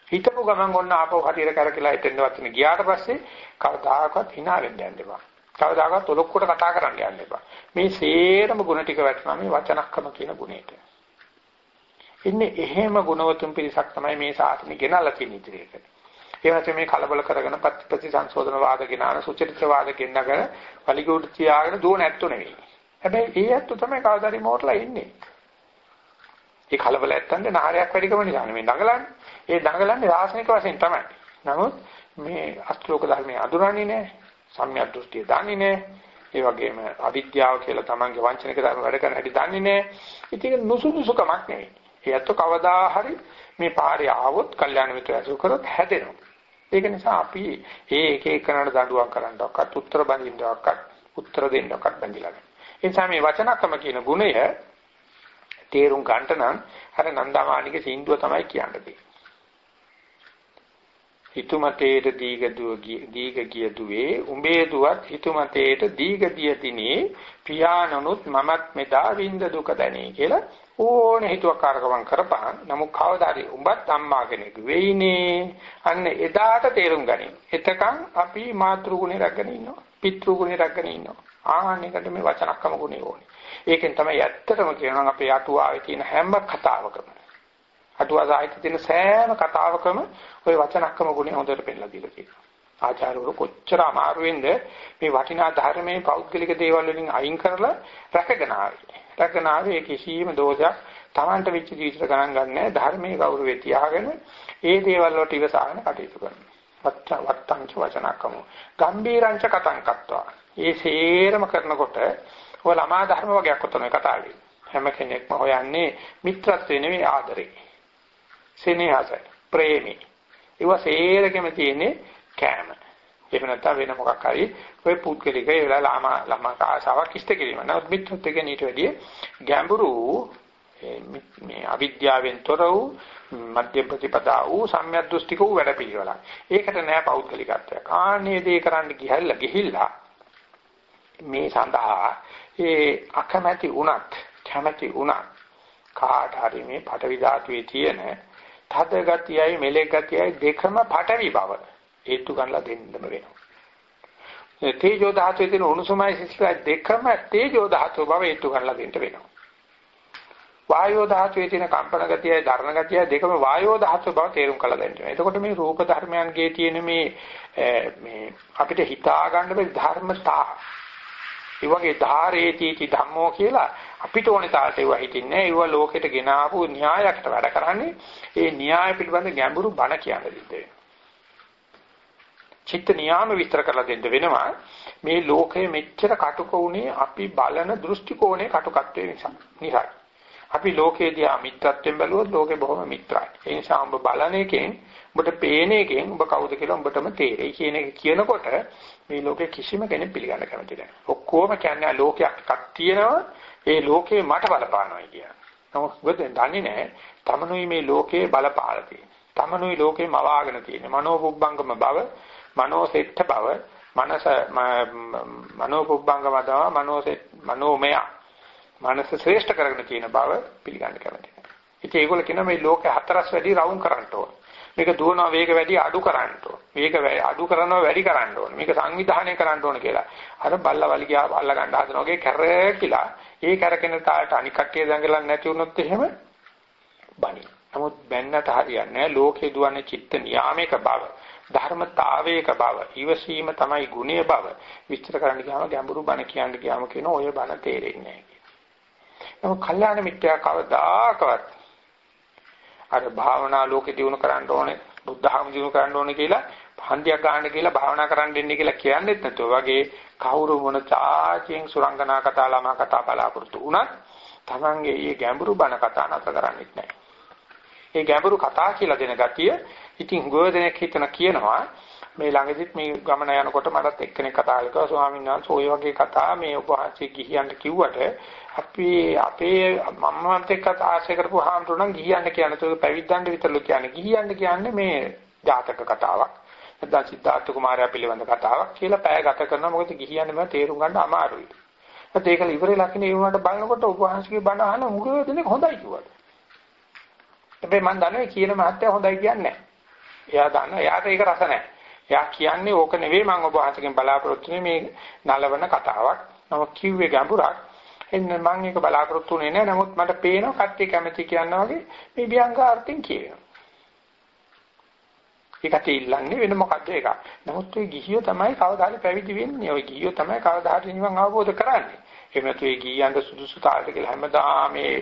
හිතපු ගමන් ඔන්න ආපහු හතිර කරකලා හිටෙන්නවත් නේ ගියාට පස්සේ කවදාකවත් hina වෙන්න යන්න එපා. කවදාකවත් ඔලොක්කොට කතා කරන්න යන්න එපා. මේ සේරම ಗುಣ ටික වැටෙනවා මේ වචනක්කම කියන ගුණයට. ඉන්නේ එහෙම ගුණවතුන් පිරිසක් තමයි මේ සාසනෙ ගෙනල්ලා තියෙන ඉදිරියට. ඒ වගේ මේ කලබල කරගෙන ප්‍රති සංශෝධන වාද ගෙනාන සුචරිත වාද ගෙන්නගෙන පලිගුඩ තියාගෙන දුව නැත්තු නෙවෙයි. හැබැයි ඒ ඇත්තු තමයි කවදාරි මොටලා ඉන්නේ. ඒ කලබල නැත්තන්ද නාරයක් වැඩිකම නිසා මේ දඟලන්නේ. ඒ දඟලන්නේ රාසනික වශයෙන් තමයි. නමුත් මේ අස්ත්‍රෝක ධර්මයේ අඳුරන්නේ නැහැ. සම්‍යක් දෘෂ්ටිය දන්නේ නැහැ. ඒ වගේම අවිද්‍යාව කියලා තමන්ගේ වංචනික ධර්ම වැඩ කරන හැටි දන්නේ නැහැ. ඉතින් නුසුදුසුකමක් නෙවෙයි. ඒ ඇත්ත කවදා හරි මේ පාරේ ආවොත් කල්යාණ මිත්‍ර ඇසුර කරොත් හැදෙනවා. ඒක නිසා අපි ඒ එක එකනට දඬුවම් කරන්නවක්වත් උත්තර බඳින්නවක්වත් උත්තර දෙන්නවක්වත් බඳිලා නැහැ. ඒ නිසා මේ වචනක්‍රම කියන ගුණය තේරුම් ගන්නට නම් අර නන්දමාණික සින්දුව තමයි කියන්නේ. හිතුමතේට දීග දීග කිය දුවේ උඹේ දුවත් හිතුමතේට දීග දියතිනේ පියාණනුත් මමත් මෙදා විඳ දුක දැනේ කියලා ඕනේ හිතුවක්කාරකම් කරපහන් නමුත් කවදාරි උඹත් අම්මා කෙනෙක් වෙයිනේ. අන්න එදාට තේරුම් ගනින් එතකන් අපි මාතෘ ගුණේ රැගෙන ඉන්නවා. පිතෘ ගුණේ රැගෙන ඉන්නවා. ආහනයකට මේ වචනක්කම ගුණේ ඕනේ. ඒකෙන් තමයි ඇත්තටම කියනවා අපේ අටුවාවේ තියෙන හැම කතාවකම අටුවා සාහිත්‍යයේ තියෙන සෑම කතාවකම ওই වචනක්කම ගුණය හොඳට පෙන්නලා දීලා තියෙනවා. ආචාර්යවරු කොච්චර අමාරුවෙන්ද මේ වටිනා ධර්මයේ පෞද්ගලික දේවල් වලින් අයින් කරලා රැකගෙන ආවේ. රැකගෙන ආවේ කිසියම් දෝෂයක් Tamanට වෙච්ච ජීවිතය ගණන් ගන්නෑ ධර්මයේ ගෞරවය තියාගෙන ඒ දේවල් වලට ඉවසාගෙන කටයුතු කරනවා. වත්තංච වචනක්කම. ගම්බීරංච කතං කත්වා. ඒ සේරම කරනකොට ඔය ළමා ධර්ම වගේක් තමයි කතා වෙන්නේ. හැම කෙනෙක්ම හොයන්නේ මිත්‍රත්වේ නෙවෙයි ආදරේ. සෙනෙහස, ප්‍රේමී. ඒවා සේරගෙම තියෙන්නේ කෑම. එහෙම නැත්නම් වෙන මොකක් හරි ඔය පුද්ගලික ඒ වෙලාව ලාම ළමක ආසාවක් ඉෂ්ට කිරීම. නමුත් මිත්‍රත්ව එක නීට වැඩිය ගැඹුරු මේ අවිද්‍යාවෙන් තොර වූ මධ්‍ය ප්‍රතිපදා වූ සම්‍යක් දෘෂ්ටික වූ වැඩ පිළිවෙලක්. ඒකට නෑ පෞද්ගලිකත්වයක්. ආන්නේ දේ කරන්න ගිහිල්ලා ගිහිල්ලා මේ සඳහා ඒ අකමැති වුණත් කැමැති වුණත් කාට හරි මේ පටවි ධාතුවේ තියෙන තද ගතියයි මෙලෙක් ගතියයි දෙකම පටවි බව හේතු ගන්නලා දෙන්නම වෙනවා. තේජෝ ධාතුවේ තියෙන උණුසුමයි සිසිලයි දෙකම තේජෝ ධාතුව බව හේතු ගන්නලා දෙන්න වෙනවා. වායෝ ධාතුවේ තියෙන කම්පන ගතියයි ධර්ණ ගතියයි දෙකම වායෝ ධාතුව බව තේරුම් කළ දෙන්න වෙනවා. එතකොට මේ රූප ධර්මයන්ගේ තියෙන මේ මේ අපිට හිතා ගන්න බැරි ධර්මතා ඒ වගේ ධාරේති ධම්මෝ කියලා අපිට ඕනේ තාලට ඒවා හිතින්නේ ඒවා ලෝකෙට ගෙන ආපු න්‍යායකට වැඩ කරන්නේ. ඒ න්‍යාය පිළිබඳ ගැඹුරු බණ කියන්න දෙන්න චිත්ත නියාම විස්තර කරලා දෙන්න වෙනවා. මේ ලෝකය මෙච්චර කටුක උනේ අපි බලන දෘෂ්ටි කෝණේ කටුකත්වයේ නිසා. නිසා අපි ලෝකයේදී අමිත්‍රත්වයෙන් බැලුවොත් ලෝකේ බොහොම මිත්‍රයි. ඒ නිසා ඔබ බලන එකෙන් ඔබට පේන එකෙන් ඔබ කවුද කියලා ඔබටම තේරෙයි. කියන එක කියනකොට මේ ලෝකේ කිසිම කෙනෙක් පිළිගන්න කැමති නැහැ. ඔක්කොම කියන්නේ ලෝකයක් එකක් තියෙනවා. ඒ ලෝකේ මට බලපානවා කියන. නමුත් මොකද දන්නේ නැහැ. තමනුයි මේ ලෝකේ බලපාලා තියෙන්නේ. තමනුයි ලෝකේ මවාගෙන තියෙන්නේ. මනෝපුබ්බංගම බව, මනෝසෙට්ඨ බව, මනස මනෝපුබ්බංගම දව, මනෝසෙට් මනෝමය. මනස ශ්‍රේෂ්ඨ කරගෙන තියෙන බව පිළිගන්න කැමති. ඉතින් ඒගොල්ලෝ කියන මේ ලෝකේ හතරස් වැඩි රවුම් කරන්න ඕන. මේක දුවනවා වේග වැඩි අඩු කරන්න ඕන. මේක අඩු කරනවා වැඩි කරන්න ඕන. මේක සංවිධානය කරන්න ඕන කියලා. අර බල්ලා වලිගියා අල්ල ගන්න හදන වගේ කැරකිලා ඒ කැරකෙන තාලට අනික් කට්ටිය දඟලන්නේ නැති වුණොත් එහෙම බණි. නමුත් බැන්නට හරියන්නේ නැහැ. ලෝකේ දුවන්නේ චිත්ත නියාමයක බව. ධර්මතාවයක බව. ඊවසීම තමයි ගුණය බව. විස්තර කරන්න ගියාම ගැඹුරු බණ කියන්න ගියාම කියන ඔය බණ තේරෙන්නේ නැහැ කියලා. නමුත් කල්යාණ මිත්‍යා කවදාකවත් අර භාවනා ලෝකේ දිනු කරන්න ඕනේ බුද්ධහම දිනු කරන්න ඕනේ කියලා හන්දියක් ගන්න කියලා භාවනා කරන්න දෙන්නේ කියලා කියන්නේත් නැතුව වගේ කවුරු මොන තාචින් සුරංගනා කතා ළමා කතා බලාපොරොත්තු වුණත් තමන්ගේ මේ ගැඹුරු බණ කතා නතර කරන්නේත් නැහැ. මේ ගැඹුරු කතා කියලා දෙන ගතිය ඉතින් ගෝධනෙක් හිතන කියනවා මේ ළඟදිත් මේ ගමන යනකොට මටත් එක්කෙනෙක් කතා කළා ස්වාමීන් වහන්සේ ඔය වගේ කතා මේ උපවාසී ගිහියන්ට කිව්වට අපි අපේ මම්මත් එක්ක ආශ්‍රය කරපු හාමුදුරන් ගිහියන්ට කියන තුරු පැවිද්දන්ට විතරලු කියන්නේ. ගිහියන්ට කියන්නේ මේ ජාතක කතාවක්. නැත්නම් සිද්ධාර්ථ කුමාරයා පිළිබඳ කතාවක් කියලා පැය ගත කරනවා මොකද ගිහියන්ට මම තේරුම් ගන්න අමාරුයි ඒත් ඒකල ඉවරේ ලක්ෂණ ඒ වුණාට බලනකොට උපවාසී බණ අහන මුගව දෙනෙක් හොඳයි කිව්වා හැබැයි මම දන්නේ කියන මහත්තයා හොඳයි කියන්නේ නැහැ එයා දන්නා එයාට ඒක රස නැහැ එයා කියන්නේ ඕක නෙවෙයි මම ඔබ වහන්සේගෙන් බලාපොරොත්තු මේ නලවන කතාවක්. නම කිව්වේ ගැඹුරක්. එන්න මම ඒක බලාපොරොත්තු වෙන්නේ නැහැ. නමුත් මට පේනවා කට්ටිය කැමති කියනවා වගේ මේ ව්‍යංගාර්ථයෙන් කියනවා. ඒකට ඉල්ලන්නේ වෙන මොකද්ද ඒක. නමුත් ඔය ගිහියෝ තමයි කවදාහරි පැවිදි වෙන්නේ. ඔය ගිහියෝ තමයි කවදාහරි නිවන් අවබෝධ කරන්නේ. එහෙම නැතු ඒ ගියන්ට සුදුසු තාලට කියලා හැමදාම මේ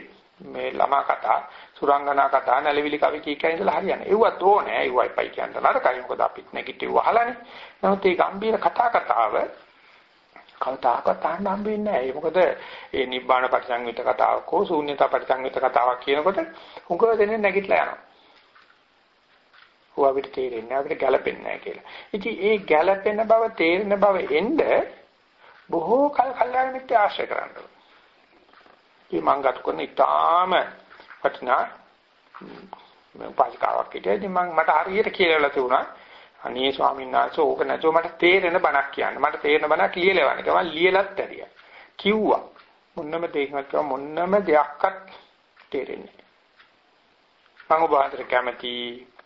මේ ළමා කතා, සුරංගනා කතා, නැලවිලි කවි කීකා ඉඳලා හරියන්නේ. ඒවත් ඕනේ. ඒවයි පයි කියන්න නරකයි. මොකද අපිත් නැගිටිව් අහලානේ. නමුත් මේ ගම්බීර කතා කතාව කවදාකවත් අහන්න හම්බෙන්නේ නැහැ. මොකද ඒ නිබ්බාන පරිසංවිත කතාවක් හෝ ශූන්‍යතා පරිසංවිත කතාවක් කියනකොට උගව දෙන්නේ නැගිටලා යනවා. හුව අපිට තේරෙන්නේ නැහැ අපිට ගැළපෙන්නේ නැහැ කියලා. ඉතින් ඒ ගැළපෙන බව තේරෙන බව එන්න බොහෝ කල් කල්ලාගෙන මිත්‍ය ආශ්‍රය කරන්න ඕනේ. මේ මං ගත කරන ඉතාම වටිනා පාස්කාවක් හිටියා. ඉතින් මං මට හරියට කියලා තිබුණා. අනේ ස්වාමීන් වහන්සේ ඕක නැතුව මට තේරෙන බණක් කියන්න. මට තේරෙන බණක් ලියලා යවන්න. මම ලියලත් ඇරියා. කිව්වා. මොන්නම දෙයක්වත් කිව්වා මොන්නම දෙයක්වත් තේරෙන්නේ නැහැ. මම ඔබ අතර කැමති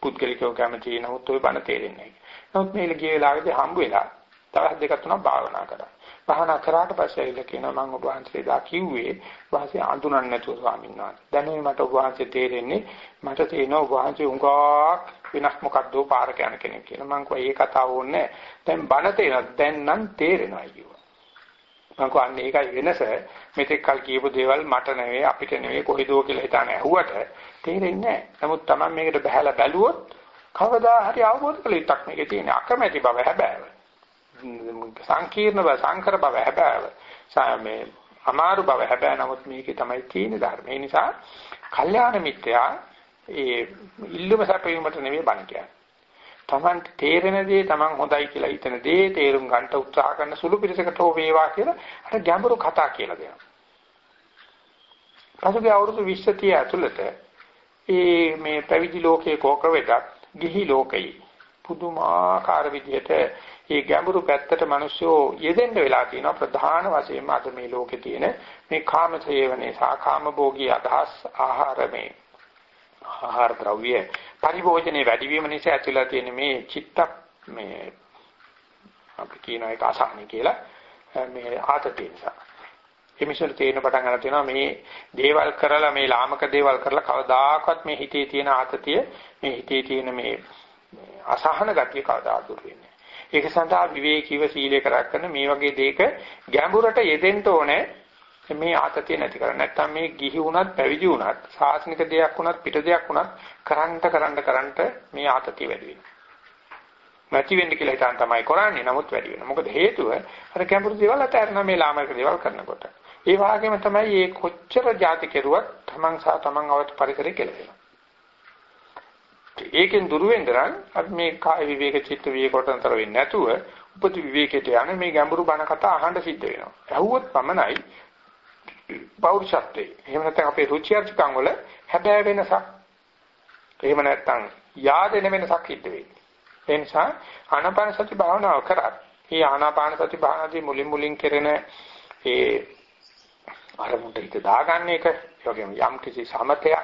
පුද්ගලිකව කැමති නමුත් ඔය බණ තේරෙන්නේ නැහැ. නමුත් මේ ගිය වෙලාවේදී හම්බ වෙලා දවස් දෙකක් තුනක් භාවනා කරා. භාවනා කරාට පස්සේ ඇවිල්ලා කියනවා මම ඔබ වහන්සේ දා කිව්වේ වාසිය අඳුනන්නේ නැතුව ස්වාමීන් වහන්සේ. දැන් මේ මට ඔබ වහන්සේ තේරෙන්නේ මට තේරෙනවා ඔබ වහන්සේ උංගාක් වෙනස් මොකද්ද පාරක යන කෙනෙක් කියලා. මම කිව්වා ඒ කතාව ඕනේ දැන් බණ තේරෙනවා. දැන් නම් තේරෙනවා කිව්වා. මම කිව්වා අන්න ඒකයි වෙනස. මෙතෙක් කල් කියපු දේවල් මට නෙවෙයි අපිට නෙවෙයි කොහෙදෝ කියලා හිතාන ඇහුවට තේරෙන්නේ නැහැ. නමුත් Taman මේකට බහැලා බැලුවොත් කවදා හරි අවබෝධ කළ යුත්තක් මේකේ තියෙන අකමැති බව හැබෑව. සංකීර්ණ බව සංකර බව හැබෑව මේ අමාරු බව හැබෑ නමුත් මේකේ තමයි තියෙන ධර්ම. ඒ නිසා කල්යාණ මිත්‍යා ඒ ඉල්ලුම සැපයීමට නෙවෙයි බණ කියන්නේ. Taman තේරෙන දේ Taman හොඳයි කියලා හිතන දේ තේරුම් ගන්න උත්සාහ කරන සුළු පිළිසකට හෝ වේවා කියලා අර ගැඹුරු කතා කියලා දෙනවා. පසුගිය අවුරුදු 20 30 ඇතුළත ඒ මේ පැවිදි ලෝකයේ කෝක වෙදත් ගිහි ලෝකයේ පුදුමාකාර විදිහට මේ ගැඹුරු පැත්තට මිනිස්සු යෙදෙන්න වෙලා තියෙනවා ප්‍රධාන වශයෙන්ම අද මේ ලෝකේ තියෙන මේ කාම සේවනයේ සහ කාම භෝගී අදහස් ආහාර මේ ආහාර ද්‍රව්‍ය පරිභෝජනයේ වැඩි වීම නිසා ඇතිලා තියෙන මේ චිත්ත මේ අපි කියන එක අසහනයි කියලා මේ ආතතිය නිසා. එමිෂල් තේරෙන පටන් ගන්න තියෙනවා මේ දේවල් කරලා මේ ලාමක දේවල් කරලා කවදාකවත් මේ හිතේ තියෙන ආතතිය මේ හිතේ තියෙන මේ අසහන ගතිය කවදා දුර වෙන්නේ ඒක සඳහා විවේකීව සීලය කරගෙන මේ වගේ දෙයක ගැඹුරට යෙදෙන්න ඕනේ. මේ ආතතිය නැති කරගන්න. නැත්තම් මේ ගිහි වුණත් පැවිදි වුණත් සාසනික දෙයක් වුණත් පිට දෙයක් වුණත් කරන්ට කරන්ට කරන්ට මේ ආතතිය වැඩි වෙනවා. නැති වෙන්න කියලා හිතාන තමයි කරන්නේ. නමුත් වැඩි වෙනවා. මොකද හේතුව අර ගැඹුරු දේවල් අතහැරන මේ ලාමක දේවල් කරනකොට. ඒ වගේම තමයි මේ කොච්චර ಜಾති කෙරුවත් තමන් සහ තමන් අවත් පරිසරය කෙලෙනවා. ඒකෙන් දුර වෙන්න නම් අපි මේ කාය විවේක චිත්ත විවේකවලතර වෙන්නේ නැතුව උපති විවේකයට යන මේ ගැඹුරු බණ කතා අහන්න සිද්ධ වෙනවා. ඇහුවොත් පමණයි පෞරුෂත්වේ. එහෙම නැත්නම් අපේ රුචි අරුචිකම් වල හැබෑ වෙනසක්. එහෙම නැත්නම් yaadෙන වෙනසක් සිද්ධ වෙන්නේ. ඒ නිසා ආනාපාන සති භාවනාව කරත් මේ ආනාපාන සති භාවනාවේ මුලින් මුලින් කරන ඒ අරමුණට හිත දාගන්න එක, ඒ වගේම යම් කිසි සමතයක්,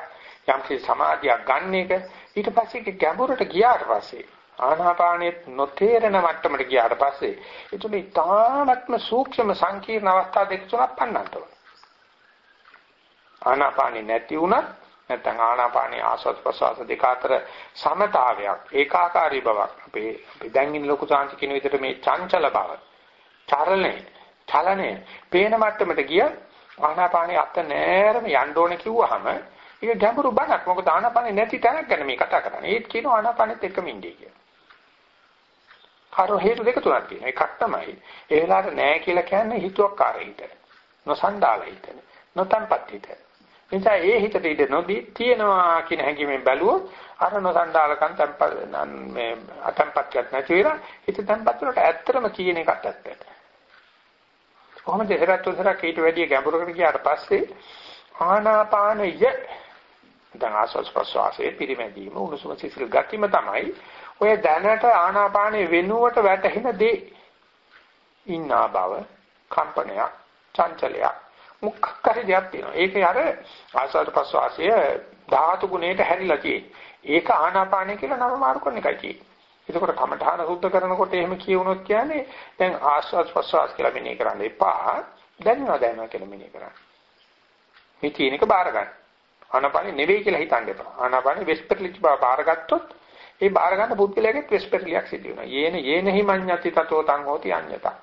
යම් කිසි සමාධියක් ගන්න එක ඊට පස්සේ ගැඹුරට ගියාට පස්සේ ආනාපානෙත් නොතේරෙන මට්ටමට ගියාට පස්සේ ඒතුළු ඉතාමත්ම සූක්ෂම සංකීර්ණ අවස්ථා දෙක තුනක් පන්නන්න ඕන. ආනාපානෙ නැති වුණත් නැත්නම් ආනාපානී ආස්වාද ප්‍රසවාස දෙක අතර සමතාවයක් ඒකාකාරී බවක් අපේ අපි දැන් ඉන්න ලොකු සාන්ති කියන විදිහට මේ චංචල බව චලනේ චලනේ පේන මට්ටමට ගිය ආනාපානී අත නෑරම යන්න ඕනේ කිව්වහම ඒක ගැඹුරු බණක්. මොකද ආනාපානෙ නැති තැනක් ගැන මේ කතා කරන්නේ. ඒත් කියනවා ආනාපානෙත් එකම ඉන්නේ කියලා. කාරෝ හේතු දෙක තුනක් තියෙනවා. එකක් තමයි ඒ වෙලාවට නෑ කියලා කියන්නේ හිතුවක්කාරී හිත. නොසන්ඩාල හිත. නොතම්පත් හිත. නිසා ඒ හිතට ඉඳ නොදී තියෙනවා කියන හැඟීමෙන් බැලුවොත් අර නොසන්ඩාලකම් තම්පත් මේ අතම්පත්යක් නැති වෙලා හිත තම්පත් වලට ඇත්තටම කියන එකත් ඇත්ත. කොහොමද දෙහරත් උසරක් ඊට වැඩිය ගැඹුරකට ගියාට පස්සේ ආනාපානය දැන් ආස්වාස් ප්‍රස්වාසයේ පිරිමැදීම උණුසුම සිසිල් ගතිම තමයි ඔය දැනට ආනාපානයේ වෙනුවට වැටෙන දේ ඉන්නා බව කම්පනයක් චංචලයක් මුඛ කරි දෙයක් තියෙනවා ඒක අර ආස්වාද ප්‍රස්වාසය ධාතු ගුණයට හැරිලා තියෙන්නේ ඒක ආනාපානය කියලා නම මාරු කරන එකයි තියෙන්නේ එතකොට කමඨාන සුද්ධ කරනකොට එහෙම කියවුනොත් කියන්නේ දැන් ආස්වාද ප්‍රස්වාස කියලා මෙනෙහි කරන්න එපා දැනනවා දැනනවා කියලා මෙනෙහි කරන්න මේ තියෙන එක බාර ගන්න ආනාපානෙ නෙවෙයි කියලා හිතන්න එපා. ආනාපානෙ වෙස්පර්ලිච් බව බාරගත්තොත් ඒ බාර ගන්න පුද්ගලයාගේ වෙස්පර්ලියක් සිදු වෙනවා. යේන යේනහි මඤ්ඤති තතෝ තං හෝති අඤ්ඤතා.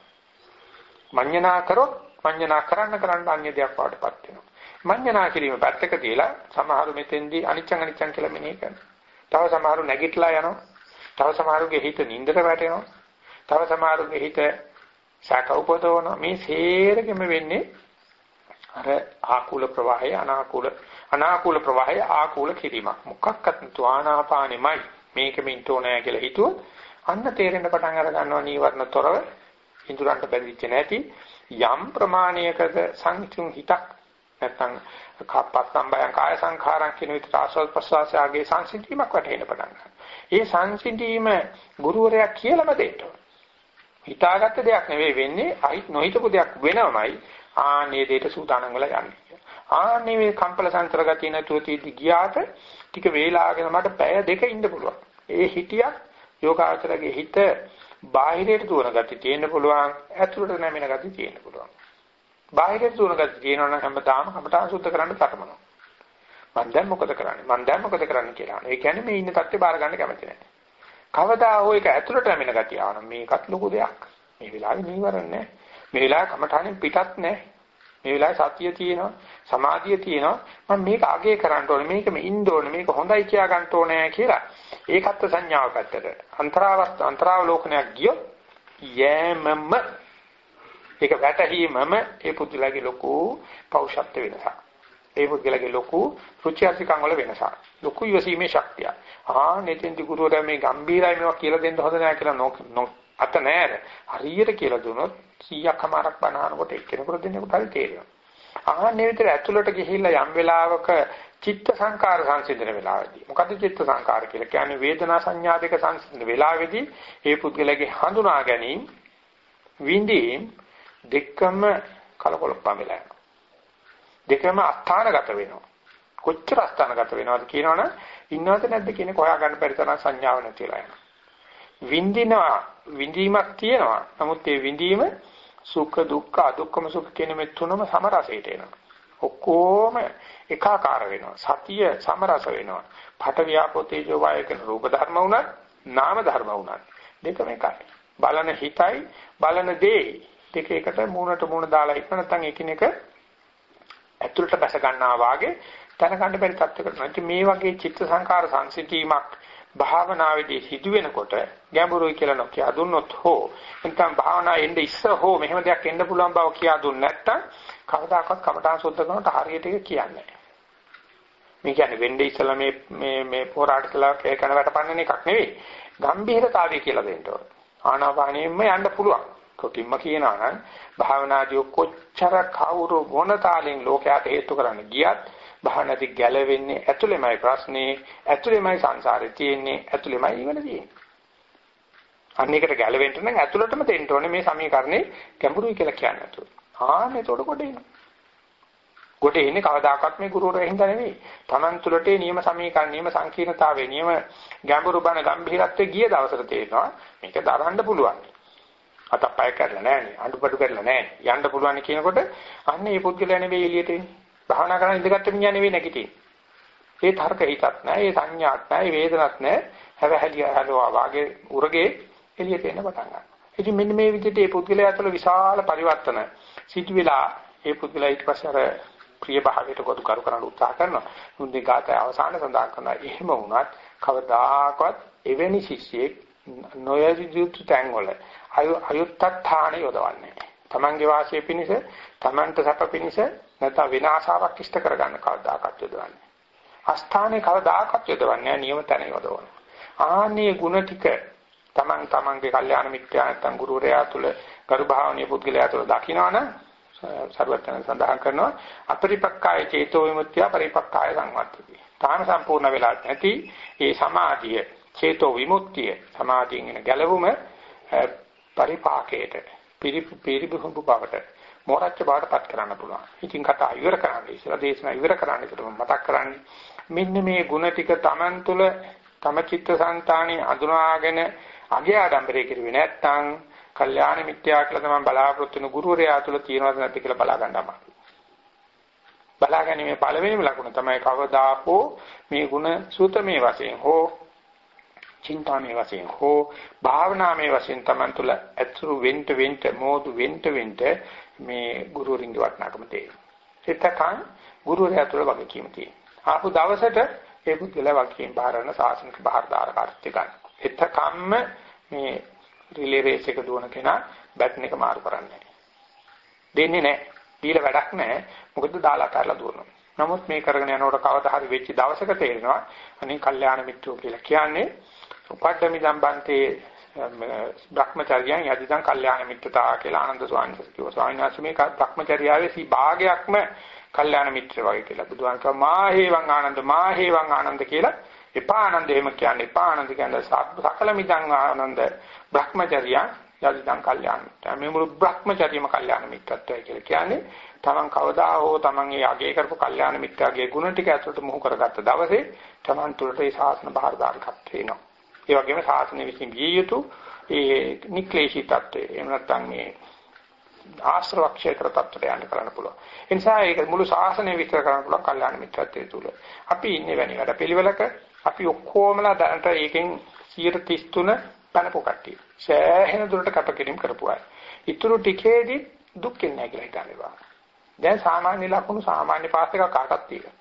මඤ්ඤනා කරොත් මඤ්ඤනා කරන්න කරන්න අන්‍ය දෙයක් වඩපත් වෙනවා. මඤ්ඤණා කිරීම පැත්තක තියලා සමහරු මෙතෙන්දී අනිච්චං අනිච්චං කියලා මෙනෙහි කරනවා. තව සමහරු නැගිටලා යනවා. තව සමහරුගේ හිත නින්දට වැටෙනවා. තව සමහරුගේ හිත සැක උපදවනවා. මේ සේරගෙම වෙන්නේ අර ආකූල ප්‍රවාහය අනාකූල අනාකූල ප්‍රවාහය ආකූල කිරීමක්. මොකක්වත් තුආනාපානෙමයි මේකෙම ඉන්න ඕනෑ කියලා හිතුවොත් අන්න තේරෙන්න පටන් අර ගන්නවා නීවරණ තොරව ඉඳුරන්ට බැඳිච්ච නැති යම් ප්‍රමාණයකද සංචුන් හිතක් නැත්නම් කප්පස්සම්බයං කාය සංඛාරං කියන විතර ආස්වාද ප්‍රසවාසයගේ සංසිඳීමක් වටේන පටන් ගන්නවා. ඒ සංසිඳීම ගුරුවරයා කියලාම දෙන්න හිතාගත්ත දෙයක් නෙවෙයි වෙන්නේ අයි නොහිතපු දෙයක් වෙනවමයි ආනේ දෙයට සූදානම් වෙලා යන්නේ. ආනේ මේ කම්පල සංතර ගතිය නැතුව තීදි ගියාට ටික වේලාවකට මට පැය දෙක ඉන්න පුළුවන්. ඒ හිටියක් යෝගාචරගේ හිත බාහිරයට දුවන ගතිය තියෙන්න පුළුවන් ඇතුළට නැමෙන ගතිය තියෙන්න පුළුවන්. බාහිරයට දුවන ගතිය තියෙනවා නම් හැමදාම කමඨාන් සුද්ධ කරන්න තටමනවා. මම දැන් මොකද කරන්නේ? මම දැන් මොකද කරන්නේ කියලා. ඒ කියන්නේ මේ ඉන්න තත්ත්වේ බාර ගන්න කැමති නැහැ. කවදා හෝ ඒක ඇතුළට නැමෙන ගතිය ආවනම් මේකත් ලොකු දෙයක්. මේ වෙලාවේ නීවරණ නැහැ. මේ වෙලාවේ කමඨානෙන් පිටත් නැහැ. මේ වෙලාවේ සතිය තියෙනවා, සමාධිය තියෙනවා. මම මේක අගේ කරන්න ඕනේ, මේකම ඉන්න ඕනේ, මේක හොඳයි කියා ගන්න ඕනේ කියලා. ඒකත් සංඥාව පැත්තට. අන්තරාවස්ත අන්තරාවලෝකනයක් ගියොත් යෑමම ඒක වැටහීමම ඒ පුදුලගේ ලොකු පෞෂත්ව වෙනසක්. ඒ පුදුලගේ ලොකු රුචිඅසිකම් වල වෙනසක්. ලොකු යොසීමේ ශක්තිය. ආ නෙතෙන්දි ගුරුවරයා මේ ගම්බීරයි මේවා කියලා දෙන්න හොඳ නැහැ කියලා අත නෑර. හරියට කියලා දුනොත් 100ක් හමාරක් බනහනකොට එක්කෙනෙකුට දෙන්නෙකුට හරි තේරෙනවා. ආන්නේ විතර ඇතුළට ගිහිල්ලා යම් වෙලාවක චිත්ත සංකාර සංසිඳන වෙලාවේදී. මොකද්ද චිත්ත සංකාර කියලා? කියන්නේ වේදනා සංඥා දෙක සංසිඳන වෙලාවේදී ඒ පුද්ගලගේ හඳුනා ගැනීම විඳීම් දෙකම කලකොලප්පා වෙලා යනවා. දෙකම අස්ථානගත වෙනවා. කොච්චර අස්ථානගත වෙනවද කියනවනම් ඉන්නවද නැද්ද කියන හොයාගන්න බැරි තරම් සංඥාව නැතිලා යනවා. විඳිනවා විඳීමක් තියෙනවා නමුත් ඒ විඳීම සුඛ දුක්ඛ අදුක්ඛම සුඛ කියන මේ තුනම සමරසයට එනවා ඔක්කොම එකාකාර වෙනවා. සතිය සමරස වෙනවා. පඨ වියාපෝ තේජෝ වායය කියන රූප ධර්ම වුණත් නාම ධර්ම වුණත් දෙකම එකයි. බලන හිතයි බලන දේ දෙක එකට මූණට මූණ දාලා ඉන්න නැත්නම් එකිනෙක ඇතුළට බැස ගන්නවා වාගේ දැනගන්න බැරි තත්ත්වයකට නැති මේ වගේ චිත්ත සංකාර සංසිතීමක් භාවනාවේදී සිදු වෙනකොට ගැඹුරුයි කියලා නොකිය දුන්නොත් හෝ නැත්නම් භාවනා එන්නේ ඉස්සර හෝ මෙහෙම දෙයක් එන්න පුළුවන් බව කියා දුන්නේ නැත්නම් කවදාකවත් කමඨාන් සුද්ධ කරනකොට හරියට ඒක කියන්නේ මේ කියන්නේ වෙන්නේ ඉස්සලා මේ මේ මේ පොරාට කළා කන වැටපන්නන එකක් නෙවෙයි. ගම්භීරතාවය කියලා දෙන්න ඕන. ආනාපානෙම යන්න පුළුවන්. කොටින්ම කියනවා නම් භාවනාදී කොච්චර කවුරු මොන තාලෙන් ලෝකයට හේතු කරන්න ගියත් භාවනාදී ගැලවෙන්නේ ඇතුළෙමයි ප්‍රශ්නේ ඇතුළෙමයි සංසාරේ තියෙන්නේ ඇතුළෙමයි ඉවන තියෙන්නේ. අන්නේකට ගැලවෙන්න නම් ඇතුළටම දෙන්න ඕනේ මේ සමීකරණේ ගැඹුරුයි කියලා කියන්නේ. ආන්න එතකොට කොට එනවා. කොට එන්නේ කවදාකවත් මේ ගුරුවරයා හින්දා නෙවෙයි. Taman තුලට නියම සමීකරණ නියම සංකීර්ණතාවයේ නියම ගැඹුරු බණ ගැඹිරත්වයේ ගිය දවසට තේරෙනවා මේක දරන්න පුළුවන්. අතපය කරලා නැහැ අඬපඩු කරලා නැහැ යන්න පුළුවන් කියනකොට අන්න මේ පුද්ගලයා නෙවෙයි එළියට එන්නේ. භාවනා කරන ඉඳගත්ත මිනිහා නෙවෙයි නැගිටින්නේ. ඒ තර්ක හිතක් නැහැ, ඒ සංඥාක් නැහැ, ඒ වේදනක් නැහැ. හැවහැලිය හලවා වාගේ උරගේ එළියට එන්න පටන් ගන්නවා. ඉතින් මෙන්න මේ විදිහට මේ පුද්ගලයා තුළ විශාල පරිවර්තන සිටු වෙලා ඒ පුද්ගලයා ඊට පස්සේ අර ප්‍රිය භාවයට කොට කරු කරන්න උත්සාහ කරනවා. මුන්දේ ගාතය අවසාන සඳහන් කරනවා. එහෙම වුණත් කවදාකවත් එවැනි ශිෂ්‍යෙක් නොයජුතු තැන්වල අයුත්තත්ථාන යොදවන්නේ. තමන්ගේ වාසිය පිණිස, තමන්ට සැප පිණිස නැත්නම් විනාශාවක් ඉෂ්ට කරගන්න කවදාකවත් යොදවන්නේ. අස්ථානේ කවදාකවත් යොදවන්නේ නියම තැන යොදවනවා. ආන්නේ ಗುಣ ටික තමන් තමන්ගේ කල්යාණ මිත්‍යා නැත්නම් ගුරුවරයා තුල ගරු භාවනීය පුද්ගලයා තුල දකිනවනම් සර්වඥයන් සඳහන් කරනවා අපරිපක්කාය චේතෝ විමුක්තිය පරිපක්කාය සංවත්තති. තාම සම්පූර්ණ වෙලා නැති ඒ සමාධිය චේතෝ විමුක්තිය සමාධියෙන් එන ගැලවුම පරිපාකයට පිරිබුහුඹු බවට මොරච්ච බවට පත් කරන්න පුළුවන්. ඉතින් කතා ඉවර කරන්න ඉස්සලා දේශනා ඉවර කරන්න විතර මතක් කරන්නේ මෙන්න මේ ಗುಣ ටික Taman තුල තම චිත්තසංතාණි අඳුනාගෙන අගේ ආඩම්බරේ කිරුවේ නැත්නම් කල්යාණ මිත්‍යා කියලා තමයි බලාපොරොත්තු වෙන ගුරුවරයා තුළ තියෙනවද නැද්ද කියලා බලා ගන්න අමාරුයි. බලාගැනීමේ පළවෙනිම ලකුණ තමයි කවදාකෝ මේ ಗುಣ සූතමේ වශයෙන් හෝ චින්තාමේ වශයෙන් හෝ භාවනාමේ වශයෙන් Taman තුළ ඇතුළු වෙන්ට වෙන්ට මෝදු වෙන්ට වෙන්ට මේ ගුරුවරින්ගේ වටිනාකම තේරෙනවා. එතකන් ගුරුවරයා තුළ වගකීම තියෙනවා. ආපු දවසට ඒ පුද්ගලයා වගකීම් බාරන සාසනික බාහිරදාරකාර්ත්‍ය ගන්න. එතකම්ම මේ රිලේ රේස් එක දුවන කෙනා බැටන් එක මාරු කරන්නේ දෙන්නේ නැහැ. දීලා වැඩක් නැහැ. මොකද දාලා කරලා දුවනවා. නමුත් මේ කරගෙන යනකොට කවදා හරි වෙච්ච දවසක තේරෙනවා අනේ කල්යාණ මිත්‍රෝ කියලා කියන්නේ උපඩමිදම් බන්තේ භ්‍රමචර්යයන් යදිදන් කල්යාණ මිත්‍රතා කියලා ආනන්ද ස්වාමීන් වහන්සේ කිව්වා. ස්වාමීන් වහන්සේ මේ භ්‍රමචර්යාවේ සී භාගයක්ම කල්යාණ මිත්‍ර වගේ කියලා. බුදුහාම කිව්වා මා හේවං ආනන්ද මා හේවං ආනන්ද කියලා. එපා ආනන්ද එහෙම කියන්නේ එපා ආනන්ද කියන්නේ සකල මිදං ආනන්ද භ්‍රමචර්යයන් යදිදන් කල්යාණ මිත්‍ර. මේ මුළු භ්‍රමචර්යම කල්යාණ මිත්‍රත්වය කියලා කියන්නේ තමන් කවදා හෝ තමන් ඒ අගය කරපු කල්යාණ මිත්‍යාගේ ගුණ ටික ඇතුළට මුහු කරගත්ත දවසේ තමන් තුළට ඒ ශාසන බාහිරදායකත්වය එනවා. ඒ වගේම ශාසනය විසින් විය යුතු ඒ නික්ලේශී தත්ත්වය. එහෙම නැත්නම් මේ ආශ්‍රවක්ෂය කර தත්ත්වයට යන්න කරන්න පුළුවන්. ඒ නිසා ඒක මුළු ශාසනය විස්තර කරන්න පුළුවන් කල්යාණ මිත්‍රත්වයේ තුල. අපි ඉන්නේ වැනි වැඩ පිළිවෙලක අපි ඔක්කොමලා දැනට ඒකෙන් 133 පැනපු කට්ටිය. සෑහෙන දුරට කැපකිරීම කරපු අය. ඊටු ටිකේදී දුක්ඛෙන් නැහැ කියලා හිතන්නේ. දැන් සාමාන්‍ය ලකුණු සාමාන්‍ය පාස් එකක් කාටත් තියෙනවා.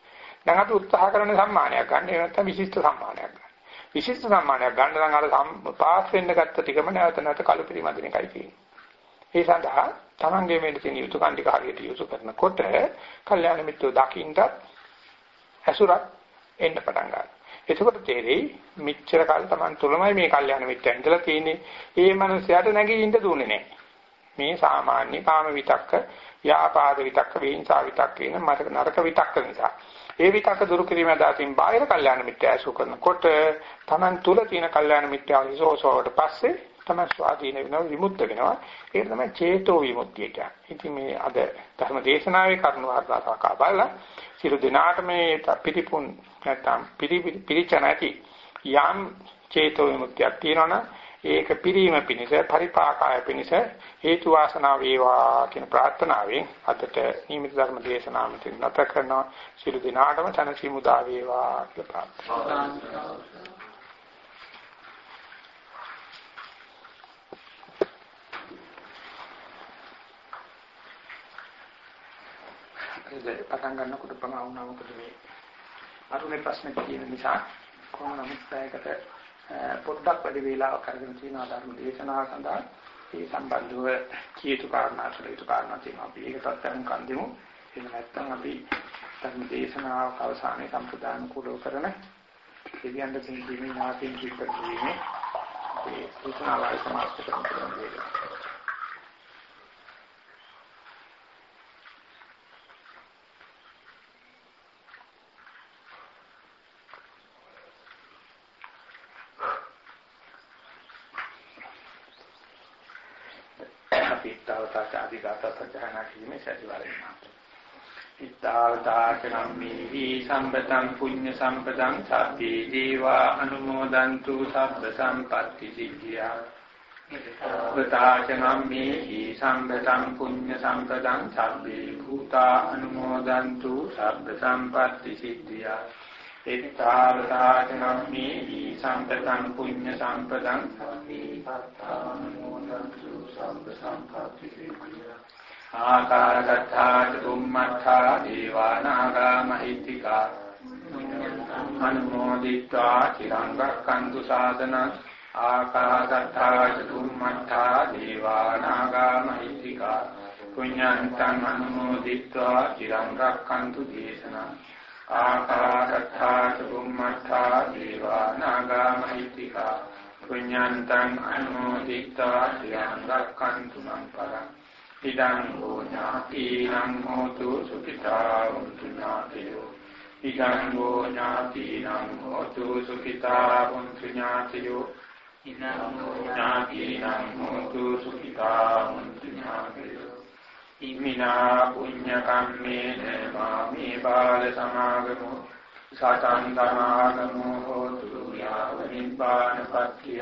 දැන් අපි උත්සාහ කරන සම්මානයක් ගන්න. ඒ නැත්නම් විශිෂ්ට සම්මානයක් ගන්න. විශිෂ්ට සම්මානයක් ගන්න නම් අර පාස් වෙන්න ගත්ත ටිකම නැවත නැවත කළු පිළිමදින එකයි තියෙන්නේ. ඒ සඳහා තමන්ගේ මේ තියෙන යුතුයකම් ටික හරියට යොසු කරනකොට කල්යාණ මිත්‍රෝ දකින්නත් ඇසුරක් එන්න පටන් ගන්නවා. එතකොට තේරෙයි මෙච්චර කාල තමන් තුලමයි මේ කල්යාණ මිත්‍රය ඉඳලා තියෙන්නේ. ඒ මනුස්සයාට නැගී දුන්නේ නැහැ. මේ සාමාන්‍ය කාම විතක්ක, ව්‍යාපාද විතක්ක, වේංසා විතක්ක වෙන මරක නරක විතක්ක නිසා. ඒ විතක්ක දුරු කිරීම දාසින් බාහිර කල්යාණ මිත්‍ය ඇසු කරනකොට Taman තුල තියෙන කල්යාණ මිත්‍ය විසෝසවට පස්සේ Taman ස්වාධීන වෙනවා විමුක්ත වෙනවා. ඒක තමයි චේතෝ විමුක්තිය කියන්නේ. ඉතින් මේ අද ධර්ම දේශනාවේ කරුණු ආකාරයක බලලා සියලු දිනාට මේ පිටිපුන් නැත්නම් පිරිච නැති යම් චේතෝ විමුක්තියක් තියෙනවනම් ඒක පිරීම පිණිස පරිපාකාය පිණිස හේතු වාසනා වේවා කියන ප්‍රාර්ථනාවෙන් අදට නියමිත ධර්ම දේශනාව මෙතන නැත කරනවා. සිළු දිනාටම තනසි මුදා වේවා කියලා ප්‍රාර්ථනා පටන් ගන්නකොට ප්‍රමා වුණා මොකද මේ? අරුණේ ප්‍රශ්න කියන නිසා කොහොම නමුත් ඒකට පොඩ්ඩක් වැඩි වේලාවක් අරගෙන තියෙනවා ධර්ම දේශනාව සඳහා. ඒ සම්බන්ධව කීතු කාරණා සුළු කාරණා තියෙනවා. අපි ඒකටත් අරන් කන් දෙමු. එහෙම නැත්නම් අපි ධර්ම දේශනාව අවසානයේ සම්ප්‍රදාන කුලව කරන දෙවියන් දෙකින් දීමේ නාතින් කිප්ප දීමේ ඒ සූචනාවයි සමාස්ත කරන දෙයක් සත්‍යයනා කිරීමේ සැටිවලින් ඉත්තාවතාචනම්මේහි සම්පතං පුඤ්ඤ සම්පතං සබ්බේ දීවා අනුමෝදන්තු සබ්බ සම්පත්‍ති සිද්ධියා. වතාචනම්මේහි සම්පතං පුඤ්ඤ සම්පතං සබ්බේ භූතා අනුමෝදන්තු සබ්බ සම්පත්‍ති සිද්ධියා. ඉත්තාවතාචනම්මේහි සම්පතං පුඤ්ඤ සම්පතං සබ්බේ භූතා අනුමෝදන්තු සබ්බ සම්පත්‍ති සිද්ධියා. आकारगद्धा चतुम्मट्ठा देवानागा महित्तिका अनुमोदित्वा चिरङ्गक्कन्तु साधन आकारगद्धा चतुम्मट्ठा देवानागा महित्तिका पुण्यन्तम् अनुमोदित्वा चिरङ्गक्कन्तु देशन आकारगद्धा चतुम्मट्ठा देवानागा महित्तिका पुण्यन्तम् अनुमोदित्वा चिरङ्गक्कन्तु मम्परम् ඉදං හෝ ඥාතිනං හෝතු සුඛිතා වന്തു ඥාතියෝ ඉදං හෝ ඥාතිනං හෝතු සුඛිතා වന്തു ඥාතියෝ ඉදං හෝ ඥාතිනං හෝතු සුඛිතා වന്തു ඥාතියෝ ඉමිනා පුඤ්ඤ කම්මේන මාමේ බාල සමාගමෝ සාතන් ධර්මාගමෝ හෝතු යාව නිබ්බානපත්තිය